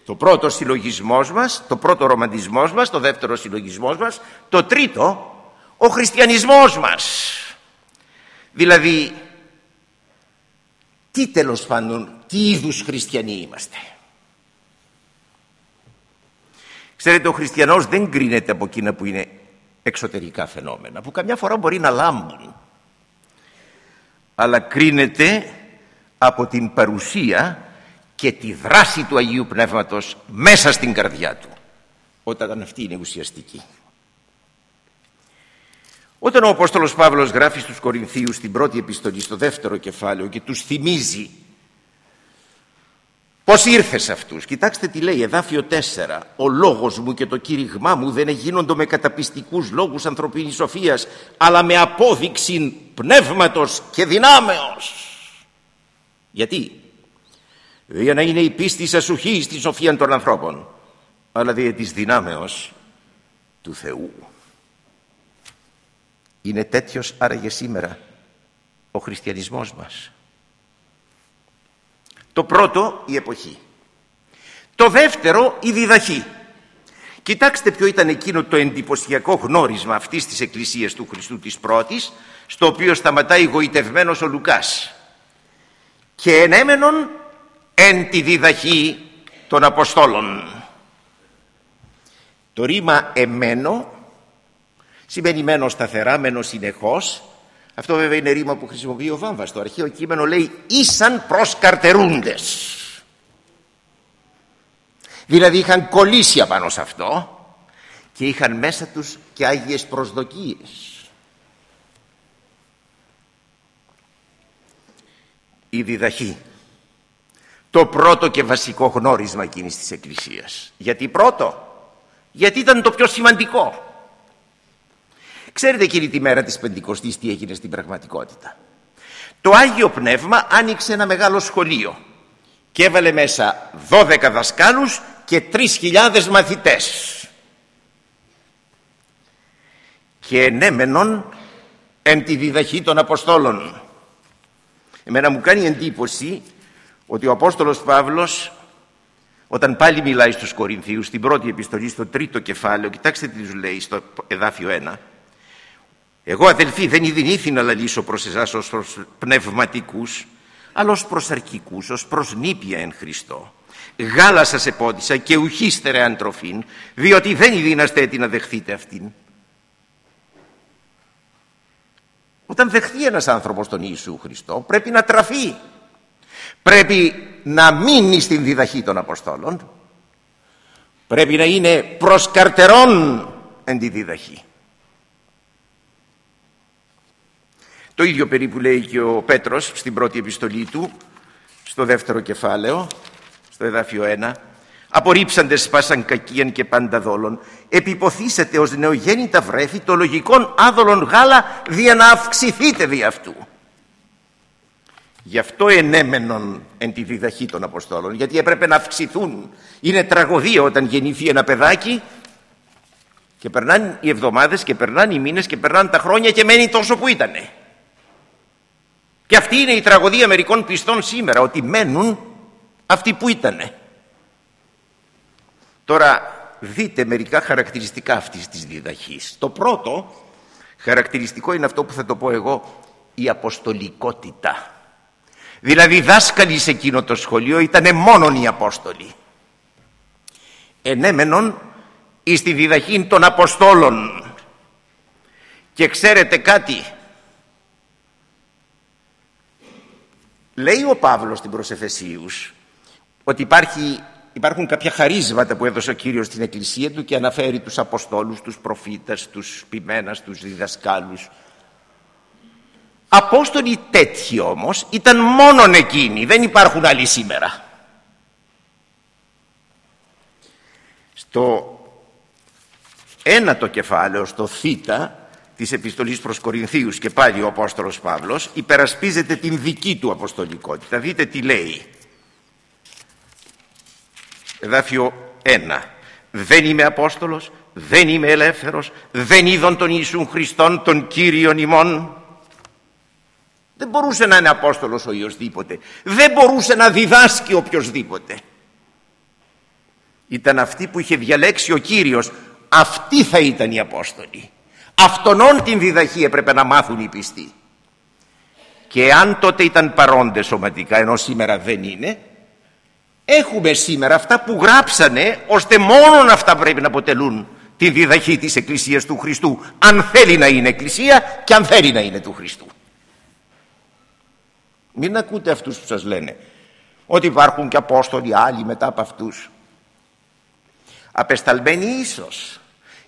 Το πρώτο συλλογισμός μας, το πρώτο ρομαντισμός μας, το δεύτερο συλλογισμός μας, το τρίτο, ο χριστιανισμός μας. Δηλαδή, τι τέλος πάντων, τι είδους χριστιανοί είμαστε. Ξέρετε, ο χριστιανός δεν κρίνεται από εκείνα που είναι εξωτερικά φαινόμενα, που καμιά φορά μπορεί να λάμπουν. Αλλά κρίνεται από την παρουσία και τη δράση του Αγίου Πνεύματος μέσα στην καρδιά του όταν αυτή είναι ουσιαστική. Όταν ο Απόστολος Παύλος γράφει στους Κορινθίους στην πρώτη επιστολή στο δεύτερο κεφάλαιο και τους θυμίζει Πώς ήρθες σε αυτούς; Κοιτάξτε τι λέει, εδάφιο 4. Ο λόγος μου και το κήρυγμά μου δεν γίνονται με καταπιστικούς λόγους ανθρωπίνης σοφίας, αλλά με απόδειξη πνεύματος και δυνάμεως. Γιατί, για να είναι η πίστη σας ουχή στη σοφία των ανθρώπων αλλά δια της δυνάμεως του Θεού. Είναι τέτοιος άραγε σήμερα ο χριστιανισμός μας. Το πρώτο η εποχή. Το δεύτερο η διδαχή. Κοιτάξτε ποιο ήταν εκείνο το εντυπωσιακό γνώρισμα αυτής της Εκκλησίας του Χριστού της πρώτης, στο οποίο σταματάει γοητευμένος ο Λουκάς. Και ενέμενον εν τη διδαχή των Αποστόλων. Το ρήμα εμένο σημαίνει μένω σταθερά, μένω συνεχώς. Αυτό βέβαια είναι ρήμα που χρησιμοποιεί ο Βάμβας. Στο αρχαίο κείμενο λέει ήσαν προσκαρτερούντες. Δηλαδή είχαν κολλήσει απάνω σε αυτό και είχαν μέσα τους και άγιες προσδοκίες. Η διδαχή. Το πρώτο και βασικό γνώρισμα εκείνης της Εκκλησίας. Γιατί πρώτο, γιατί ήταν το πιο σημαντικό. Ξέρετε εκείνη τη μέρα της Πεντηκοστής τι έγινε στην πραγματικότητα. Το Άγιο Πνεύμα άνοιξε ένα μεγάλο σχολείο και έβαλε μέσα 12 δασκάλους και 3.000 μαθητές. Και ενέμενον εν τη διδαχή των Αποστόλων. Εμένα μου κάνει εντύπωση ότι ο Απόστολος Παύλος όταν πάλι μιλάει στους Κορινθίους στην πρώτη επιστολή στο τρίτο κεφάλαιο κοιτάξτε τι τους λέει στο εδάφιο 1 εγώ αδελφοί δεν ειδηνήθη να λαλήσω προς εσάς ως προς πνευματικούς αλλά ως προς αρκικούς, ως προς νήπια εν Χριστώ. Γάλα σας επότισα και ουχίστερε αντροφήν διότι δεν ειδήναστε έτοι να δεχθείτε αυτήν. Όταν δεχθεί ένας άνθρωπος τον Ιησού Χριστό πρέπει να τραφεί. Πρέπει να μείνει στην διδαχή των Αποστόλων. Πρέπει να είναι προσκαρτερών εν τη διδαχή το ίδιο περίπου λέει και ο Πέτρος στην πρώτη επιστολή του στο δεύτερο κεφάλαιο στο εδάφιο 1 απορρίψαντε σπάσαν κακίαν και πάντα δόλων επιποθήσετε ως νεογέννητα βρέφη το λογικόν άδολον γάλα δια να αυξηθείτε δι' αυτού Γι' αυτό ενέμενον εν τη διδαχή των Αποστόλων, γιατί έπρεπε να αυξηθούν. Είναι τραγωδία όταν γεννηθεί ένα παιδάκι και περνάνε οι εβδομάδες και περνάνε οι μήνες και περνάνε τα χρόνια και μένει τόσο που ήτανε. Και αυτή είναι η τραγωδία μερικών πιστών σήμερα, ότι μένουν αυτοί που ήτανε. Τώρα δείτε μερικά χαρακτηριστικά αυτής της διδαχής. Το πρώτο χαρακτηριστικό είναι αυτό που θα το πω εγώ, η αποστολικότητα. Δηλαδή δάσκαλοι σε εκείνο το σχολείο ήταν μόνον οι Απόστολοι. Ενέμενον εις τη διδαχή των Αποστόλων. Και ξέρετε κάτι. Λέει ο Παύλος στην προσεφεσίους ότι υπάρχει, υπάρχουν κάποια χαρίσματα που έδωσε ο Κύριος στην Εκκλησία του και αναφέρει τους Αποστόλους, τους προφήτες, τους ποιμένας, τους διδασκάλους Απόστολοι τέτοιοι όμως ήταν μόνον εκείνοι, δεν υπάρχουν άλλοι σήμερα. Στο ένατο κεφάλαιο, στο θ της επιστολής προς Κορινθίους και πάλι ο Απόστολος Παύλος υπερασπίζεται την δική του αποστολικότητα. Δείτε τι λέει. Εδάφιο 1. Δεν είμαι Απόστολος, δεν είμαι ελεύθερος, δεν είδον τον Ιησούν Χριστόν, τον Κύριον ημών δεν μπορούσε να είναι Απόστολος ο οποιοσδήποτε. Δεν μπορούσε να διδάσκει οποιοδήποτε. Ήταν αυτή που είχε διαλέξει ο Κύριος. Αυτή θα ήταν η Απόστολη. Αυτονών την διδαχή έπρεπε να μάθουν οι πιστοί. Και αν τότε ήταν παρόντες σωματικά ενώ σήμερα δεν είναι έχουμε σήμερα αυτά που γράψανε ώστε μόνον αυτά πρέπει να αποτελούν τη διδαχή της Εκκλησίας του Χριστού αν θέλει να είναι Εκκλησία και αν θέλει να είναι του Χριστού. Μην ακούτε αυτούς που σας λένε ότι υπάρχουν και Απόστολοι άλλοι μετά από αυτούς. Απεσταλμένοι ίσως,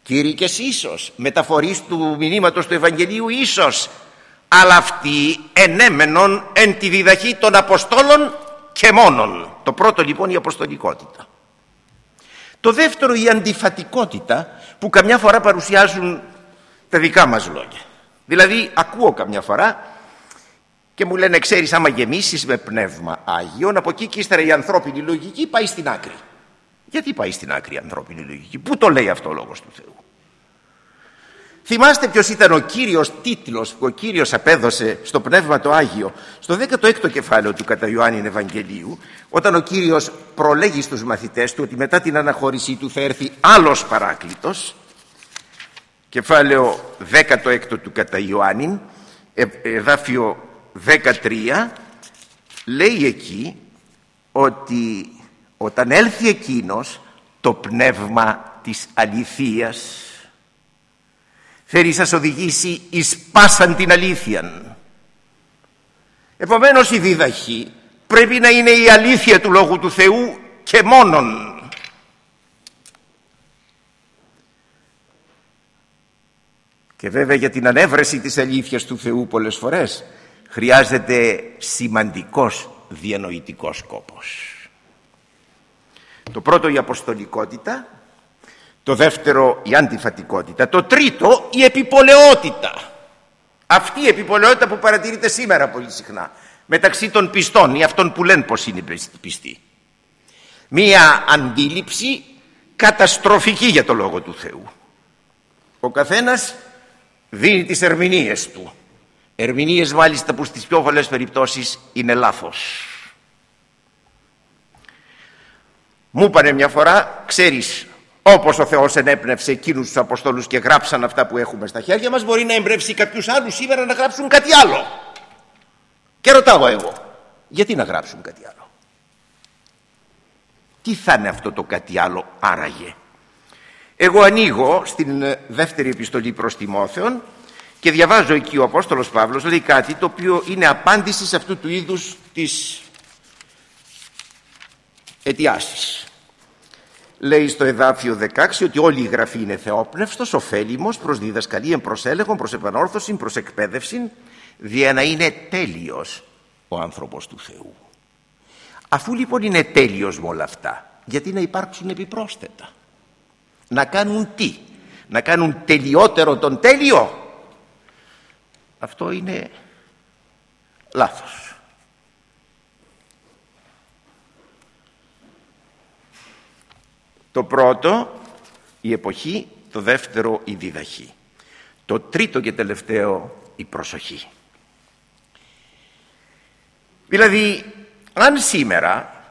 κήρυκες ίσως, μεταφορείς του μηνύματος του Ευαγγελίου ίσως, αλλά αυτοί ενέμενον εν τη διδαχή των Αποστόλων και μόνον. Το πρώτο λοιπόν η αποστολικότητα. Το δεύτερο η αντιφατικότητα που καμιά φορά παρουσιάζουν τα δικά μας λόγια. Δηλαδή ακούω καμιά φορά και μου λένε ξέρεις άμα γεμίσεις με πνεύμα Άγιον από εκεί και ύστερα η ανθρώπινη λογική πάει στην άκρη Γιατί πάει στην άκρη η ανθρώπινη λογική; Πού το λέει αυτό ο λόγος του Θεού; Θυμάστε ποιος ήταν ο κύριος τίτλος που ο Κύριος απέδωσε στο Πνεύμα το Άγιο στο 16ο κεφάλαιο του κατά Ιωάννη Ευαγγελίου όταν ο Κύριος προλέγει στους μαθητές του ότι μετά την αναχώρησή του θα έρθει άλλος παράκλητος κεφάλαιο 16ο του κατά Ιωάννη ε, εδάφιο 13 λέει εκεί ότι όταν έλθει εκείνος το πνεύμα της αληθείας θέλει σας οδηγήσει εις πάσαν την αλήθεια. Επομένως η δίδαχη πρέπει να είναι η αλήθεια του Λόγου του Θεού και μόνον. Και βέβαια για την ανέβρεση της αλήθειας του Θεού πολλές φορές χρειάζεται σημαντικός διανοητικός κόπος. Το πρώτο η αποστολικότητα, το δεύτερο η αντιφατικότητα, το τρίτο η επιπολαιότητα. Αυτή η επιπολαιότητα που παρατηρείται σήμερα πολύ συχνά μεταξύ των πιστών ή αυτών που λένε πως είναι πιστοί. Μία αντίληψη καταστροφική για το Λόγο του Θεού. Ο καθένας δίνει τις ερμηνείες του. Ερμηνείες μάλιστα που στις πιο πολλές περιπτώσεις είναι λάθος. Μου είπανε μια φορά, ξέρεις, όπως ο Θεός ενέπνευσε εκείνους τους Αποστόλους και γράψαν αυτά που έχουμε στα χέρια μας, μπορεί να εμπρεύσει κάποιους άλλους σήμερα να γράψουν κάτι άλλο. Και ρωτάω εγώ, γιατί να γράψουν κάτι άλλο; Τι θα είναι αυτό το κάτι άλλο άραγε; Εγώ ανοίγω στην ε, δεύτερη επιστολή προς Τιμόθεον και διαβάζω εκεί ο Απόστολος Παύλος λέει κάτι το οποίο είναι απάντηση σε αυτού του είδους της αιτιάσεις. Λέει στο εδάφιο 16 ότι όλη η γραφή είναι θεόπνευστος, ωφέλιμος, προς διδασκαλία, προς έλεγχο, προς επανόρθωση, προς εκπαίδευση, δια να είναι τέλειος ο άνθρωπος του Θεού. Αφού λοιπόν είναι τέλειος με όλα αυτά, γιατί να υπάρξουν επιπρόσθετα; Να κάνουν τι, να κάνουν τελειότερο τον τέλειο; Αυτό είναι λάθος. Το πρώτο η εποχή, το δεύτερο η διδαχή. Το τρίτο και τελευταίο η προσοχή. Δηλαδή, αν σήμερα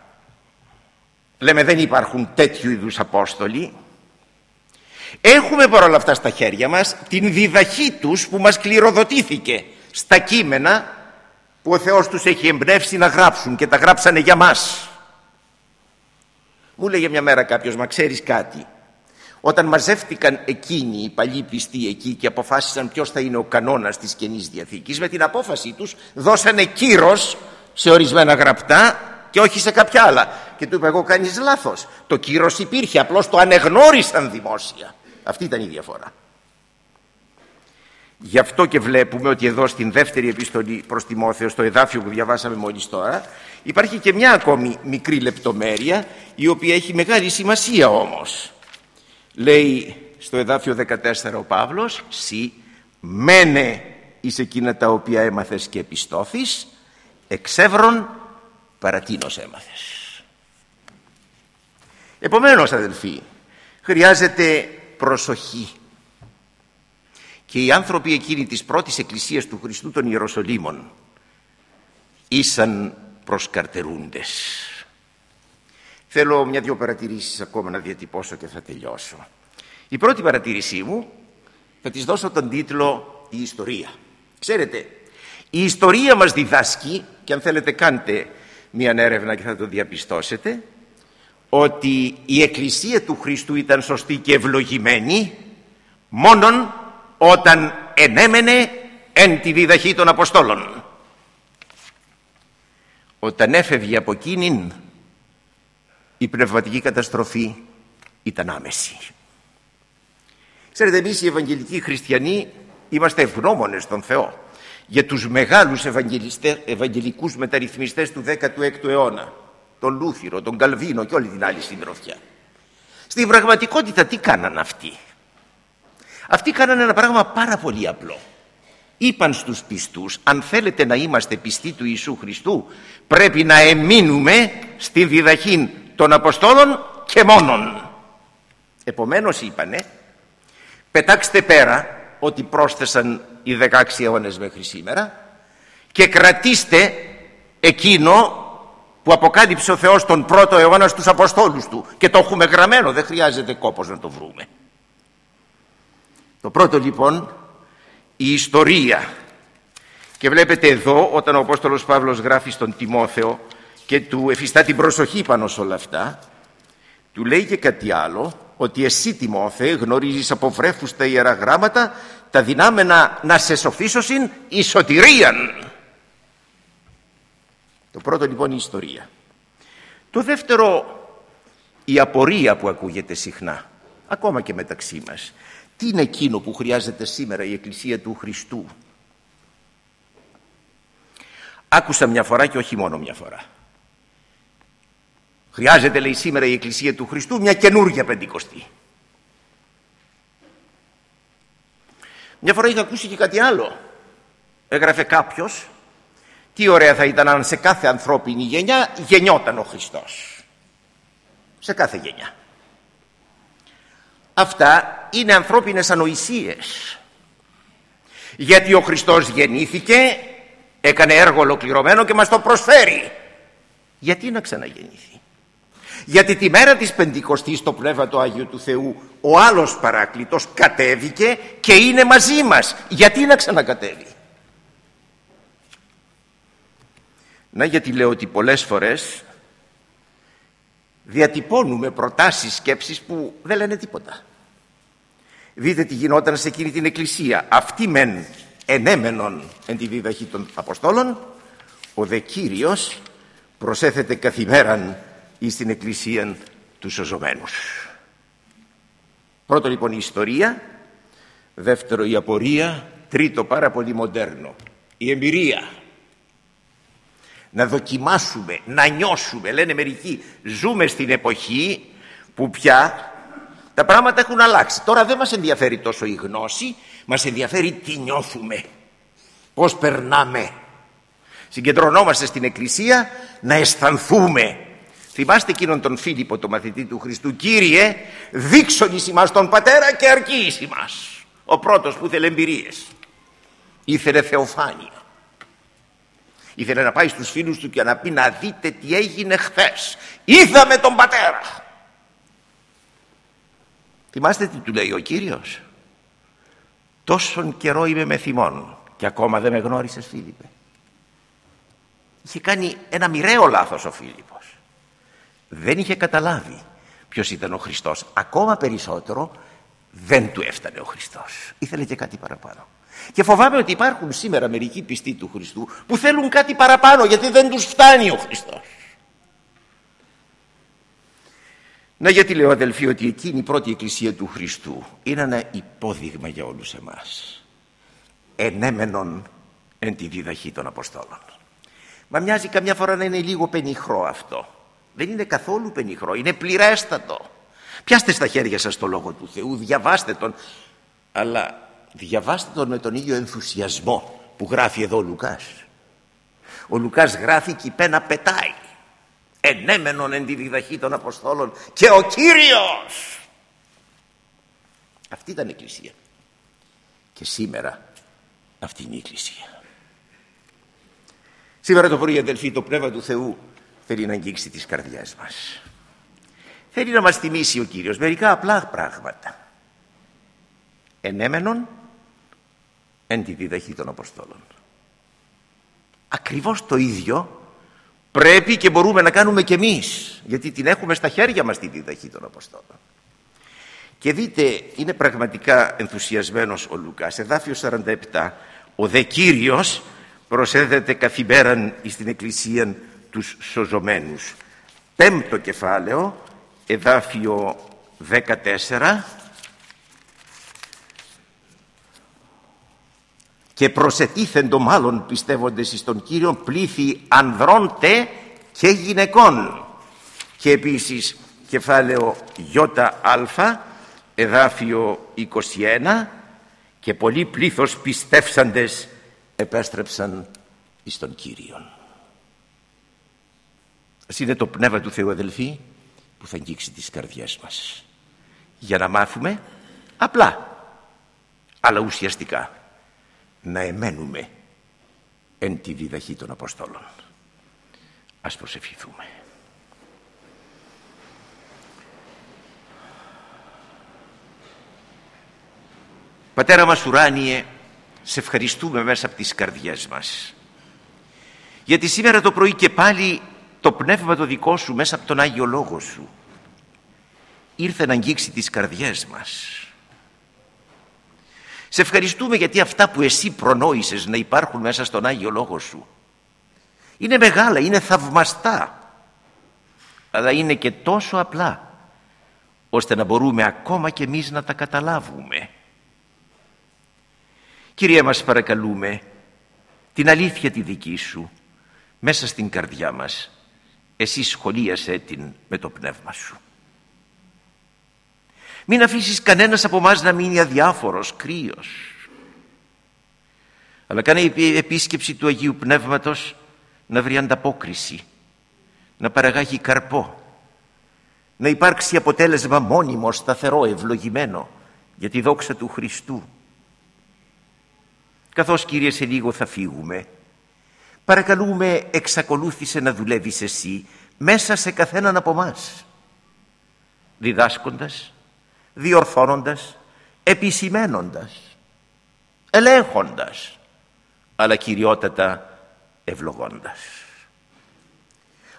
λέμε δεν υπάρχουν τέτοιου είδους Απόστολοι, έχουμε παρόλα αυτά στα χέρια μας την διδαχή τους που μας κληροδοτήθηκε στα κείμενα που ο Θεός τους έχει εμπνεύσει να γράψουν και τα γράψανε για μας. Μου λέγε μια μέρα κάποιος, μα ξέρεις κάτι. Όταν μαζεύτηκαν εκείνοι οι παλιοί πιστοί εκεί και αποφάσισαν ποιος θα είναι ο κανόνας της Καινής Διαθήκης, με την απόφαση τους δώσανε κύρος σε ορισμένα γραπτά και όχι σε κάποια άλλα. Και του είπα εγώ κάνεις λάθος. Το κύρος υπήρχε, απλώς το ανεγνώρισαν δημόσια. Αυτή ήταν η διαφορά. Γι' αυτό και βλέπουμε ότι εδώ στην δεύτερη επιστολή προς Τιμόθεος, στο εδάφιο που διαβάσαμε μόλις τώρα, υπάρχει και μια ακόμη μικρή λεπτομέρεια, η οποία έχει μεγάλη σημασία όμως. Λέει στο εδάφιο 14 ο Παύλος, «Σι μένε εις εκείνα τα οποία έμαθες και επιστόθης, εξεύρων παρατίνος έμαθες». Επομένως αδελφοί, χρειάζεται προσοχή και οι άνθρωποι εκείνοι της πρώτης εκκλησίας του Χριστού των Ιεροσολύμων ήσαν προσκαρτερούντες. Θέλω μια-δυο παρατηρήσεις ακόμα να διατυπώσω και θα τελειώσω. Η πρώτη παρατήρησή μου θα της δώσω τον τίτλο «Η ιστορία». Ξέρετε, η ιστορία μας διδάσκει και αν θέλετε κάντε μια έρευνα και θα το διαπιστώσετε ότι η Εκκλησία του Χριστού ήταν σωστή και ευλογημένη μόνον όταν ενέμενε εν τη διδαχή των Αποστόλων. Όταν έφευγε από εκείνην η πνευματική καταστροφή ήταν άμεση. Ξέρετε εμείς οι Ευαγγελικοί Χριστιανοί είμαστε ευγνώμονες στον Θεό για τους μεγάλους Ευαγγελικούς μεταρρυθμιστές του 16ου αιώνα τον Λούθυρο, τον Καλβίνο και όλη την άλλη συντροφιά. Στην πραγματικότητα τι κάναν αυτοί; Αυτοί κάνανε ένα πράγμα πάρα πολύ απλό. Είπαν στους πιστούς, αν θέλετε να είμαστε πιστοί του Ιησού Χριστού, πρέπει να εμείνουμε στη διδαχή των Αποστόλων και μόνον. Επομένως είπανε, πετάξτε πέρα ότι πρόσθεσαν οι 16 αιώνες μέχρι σήμερα και κρατήστε εκείνο που αποκάλυψε ο Θεός τον πρώτο αιώνα στους Αποστόλους του και το έχουμε γραμμένο, δεν χρειάζεται κόπος να το βρούμε. Το πρώτο λοιπόν η ιστορία και βλέπετε εδώ όταν ο Απόστολος Παύλος γράφει στον Τιμόθεο και του εφιστά την προσοχή πάνω σε όλα αυτά του λέει και κάτι άλλο ότι εσύ Τιμόθε γνωρίζεις από βρέφους τα Ιερά Γράμματα τα δυνάμενα να σε σοφίσωσιν η σωτηρίαν. Το πρώτο λοιπόν η ιστορία. Το δεύτερο η απορία που ακούγεται συχνά ακόμα και μεταξύ μας. Τι είναι εκείνο που χρειάζεται σήμερα η Εκκλησία του Χριστού; Άκουσα μια φορά και όχι μόνο μια φορά. Χρειάζεται λέει σήμερα η Εκκλησία του Χριστού μια καινούργια πεντηκοστή. Μια φορά είχα ακούσει και κάτι άλλο. Έγραφε κάποιος τι ωραία θα ήταν αν σε κάθε ανθρώπινη γενιά γεννιόταν ο Χριστός. Σε κάθε γενιά. Αυτά είναι ανθρώπινες ανοησίες. Γιατί ο Χριστός γεννήθηκε, έκανε έργο ολοκληρωμένο και μας το προσφέρει. Γιατί να ξαναγεννηθεί; Γιατί τη μέρα της Πεντηκοστής το Πνεύμα του Άγιου του Θεού ο άλλος παράκλητος κατέβηκε και είναι μαζί μας. Γιατί να ξανακατέβει; Να γιατί λέω ότι πολλές φορές διατυπώνουμε προτάσεις, σκέψεις που δεν λένε τίποτα. Δείτε τι γινόταν σε εκείνη την εκκλησία. Αυτή μεν ενέμενον εν τη δίδαχη των Αποστόλων, ο δε Κύριος προσέθεται καθημέραν εις την εκκλησία του σωζωμένους. Πρώτο λοιπόν η ιστορία, δεύτερο η απορία, τρίτο πάρα πολύ μοντέρνο, η εμπειρία. Να δοκιμάσουμε, να νιώσουμε, λένε μερικοί, ζούμε στην εποχή που πια τα πράγματα έχουν αλλάξει. Τώρα δεν μας ενδιαφέρει τόσο η γνώση, μας ενδιαφέρει τι νιώθουμε, πώς περνάμε. Συγκεντρωνόμαστε στην εκκλησία να αισθανθούμε Θυμάστε εκείνον τον Φίλιππο, το μαθητή του Χριστού. Κύριε, δείξον εις ημάς τον Πατέρα και αρκεί εις ημάς. Ο πρώτος που ήθελε εμπειρίες. Ήθελε θεοφάνεια. Ήθελε να πάει στους φίλους του και να πει να δείτε τι έγινε χθες. Είδαμε τον Πατέρα. Θυμάστε τι του λέει ο Κύριος; Τόσον καιρό είμαι με θυμόν και ακόμα δεν με γνώρισες Φίλιππε. Είχε κάνει ένα μοιραίο λάθος ο Φίλιππος δεν είχε καταλάβει ποιος ήταν ο Χριστός. Ακόμα περισσότερο δεν του έφτανε ο Χριστός. Ήθελε και κάτι παραπάνω. Και φοβάμαι ότι υπάρχουν σήμερα μερικοί πιστοί του Χριστού που θέλουν κάτι παραπάνω γιατί δεν τους φτάνει ο Χριστός. Να γιατί λέω αδελφοί ότι εκείνη η πρώτη εκκλησία του Χριστού είναι ένα υπόδειγμα για όλους εμάς. Ενέμενον εν τη διδαχή των Αποστόλων. Μα μοιάζει καμιά φορά να είναι λίγο πενιχρό αυτό. Δεν είναι καθόλου πενιχρό, είναι πληρέστατο. Πιάστε στα χέρια σας το Λόγο του Θεού, διαβάστε τον, αλλά διαβάστε τον με τον ίδιο ενθουσιασμό που γράφει εδώ ο Λουκάς. Ο Λουκάς γράφει και η πένα πετάει. Ενέμενον εν τη διδαχή των Αποστόλων και ο Κύριος. Αυτή ήταν η Εκκλησία. Και σήμερα αυτή είναι η Εκκλησία. Σήμερα το πρωί αδελφοί το Πνεύμα του Θεού θέλει να αγγίξει τις καρδιές μας. Θέλει να μας θυμίσει ο Κύριος μερικά απλά πράγματα. Ενέμενον εν τη διδαχή των Αποστόλων. Ακριβώς το ίδιο πρέπει και μπορούμε να κάνουμε κι εμείς γιατί την έχουμε στα χέρια μας τη διδαχή των Αποστόλων. Και δείτε, είναι πραγματικά ενθουσιασμένος ο Λουκάς. Εδάφιο 47, ο δε Κύριος προσέδεται καθημέραν στην Εκκλησία τους σωζωμένους. Πέμπτο κεφάλαιο, εδάφιο 14 και προσετίθεντο μάλλον πιστεύοντες εις τον Κύριο πλήθη ανδρών τε και γυναικών και επίσης κεφάλαιο ΙΑ εδάφιο 21 και πολλοί πλήθος πιστεύσαντες επέστρεψαν εις τον Κύριον. Ας είναι το Πνεύμα του Θεού αδελφοί που θα αγγίξει τις καρδιές μας για να μάθουμε απλά αλλά ουσιαστικά να εμένουμε εν τη διδαχή των Αποστόλων. Ας προσευχηθούμε. Πατέρα μας ουράνιε, σε ευχαριστούμε μέσα από τις καρδιές μας. Γιατί σήμερα το πρωί και πάλι το πνεύμα το δικό σου μέσα από τον Άγιο Λόγο σου ήρθε να αγγίξει τις καρδιές μας. Σε ευχαριστούμε γιατί αυτά που εσύ προνόησες να υπάρχουν μέσα στον Άγιο Λόγο σου είναι μεγάλα, είναι θαυμαστά αλλά είναι και τόσο απλά ώστε να μπορούμε ακόμα και εμείς να τα καταλάβουμε. Κυρία μας παρακαλούμε την αλήθεια τη δική σου μέσα στην καρδιά μας εσύ σχολίασέ την με το πνεύμα σου. Μην αφήσεις κανένας από εμάς να μείνει αδιάφορος, κρύος. Αλλά κάνε η επίσκεψη του Αγίου Πνεύματος να βρει ανταπόκριση, να παραγάγει καρπό, να υπάρξει αποτέλεσμα μόνιμο, σταθερό, ευλογημένο για τη δόξα του Χριστού. Καθώς Κύριε σε λίγο θα φύγουμε, παρακαλούμε εξακολούθησε να δουλεύεις εσύ μέσα σε καθέναν από μας, διδάσκοντας, διορθώνοντας, επισημένοντας, ελέγχοντας, αλλά κυριότατα ευλογώντας.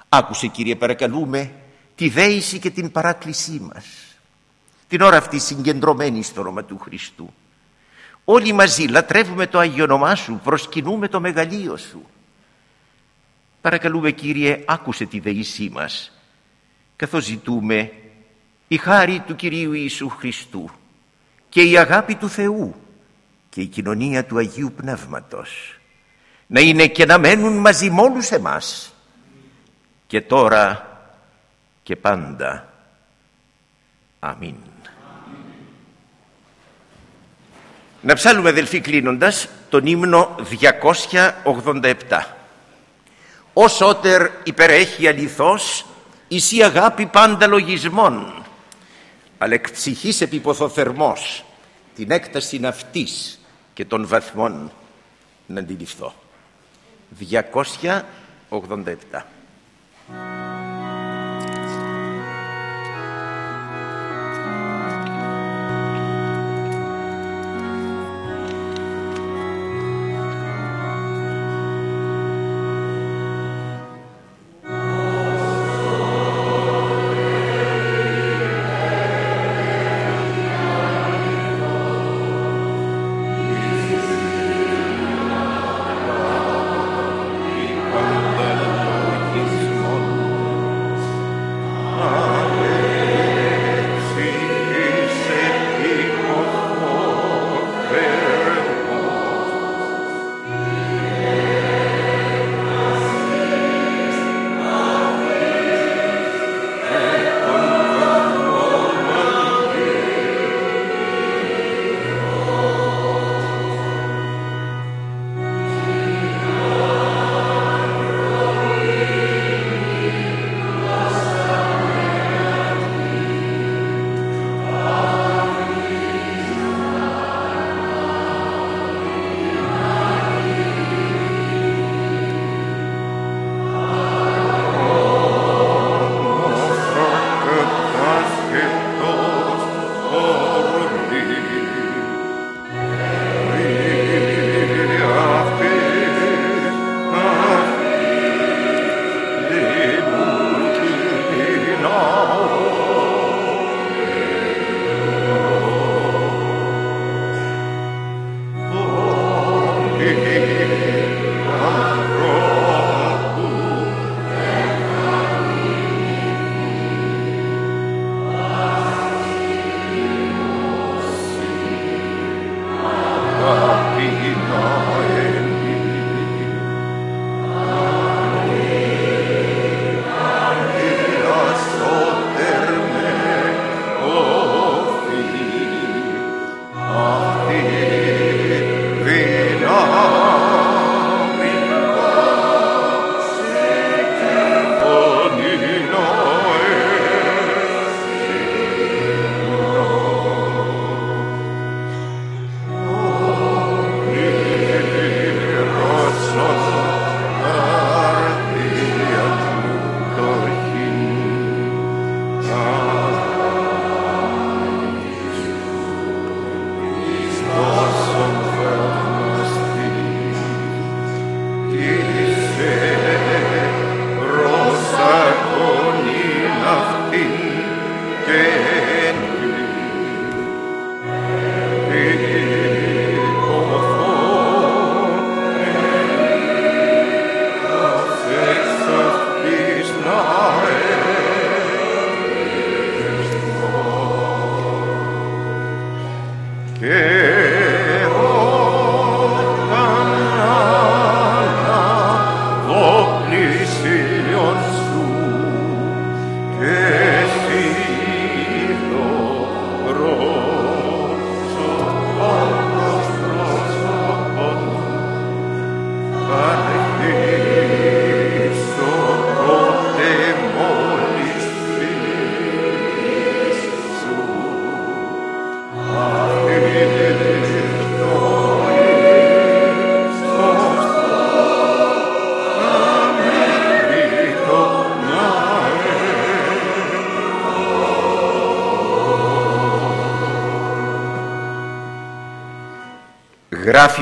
Άκουσε Κύριε παρακαλούμε τη δέηση και την παράκλησή μας την ώρα αυτή συγκεντρωμένη στο όνομα του Χριστού. Όλοι μαζί λατρεύουμε το Άγιο όνομά Σου, προσκυνούμε το μεγαλείο Σου. Παρακαλούμε Κύριε άκουσε τη δέησή μας καθώς ζητούμε η χάρη του Κυρίου Ιησού Χριστού και η αγάπη του Θεού και η κοινωνία του Αγίου Πνεύματος να είναι και να μένουν μαζί με όλους εμάς και τώρα και πάντα. Αμήν. Να ψάλουμε αδελφοί κλείνοντας τον ύμνο 287. Ως ότερ υπερέχει αληθώς η αγάπη πάντα λογισμών αλλά εκ ψυχής επιποθοθερμός την έκταση αυτής και των βαθμών να αντιληφθώ. 287.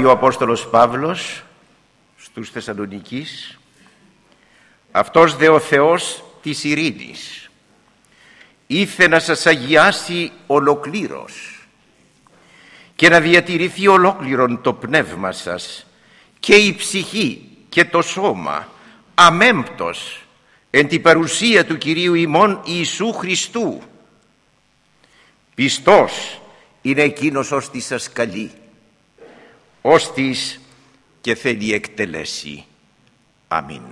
Γράφει ο Απόστολος Παύλος στους Θεσσαλονικείς αυτός δε ο Θεός της ειρήνης. Ήθε να σας αγιάσει ολοκλήρως και να διατηρηθεί ολόκληρον το πνεύμα σας και η ψυχή και το σώμα αμέμπτος εν την παρουσία του Κυρίου ημών Ιησού Χριστού. Πιστός είναι εκείνος ως τη σας καλεί ως της και θέλει εκτελέσει. Αμήν.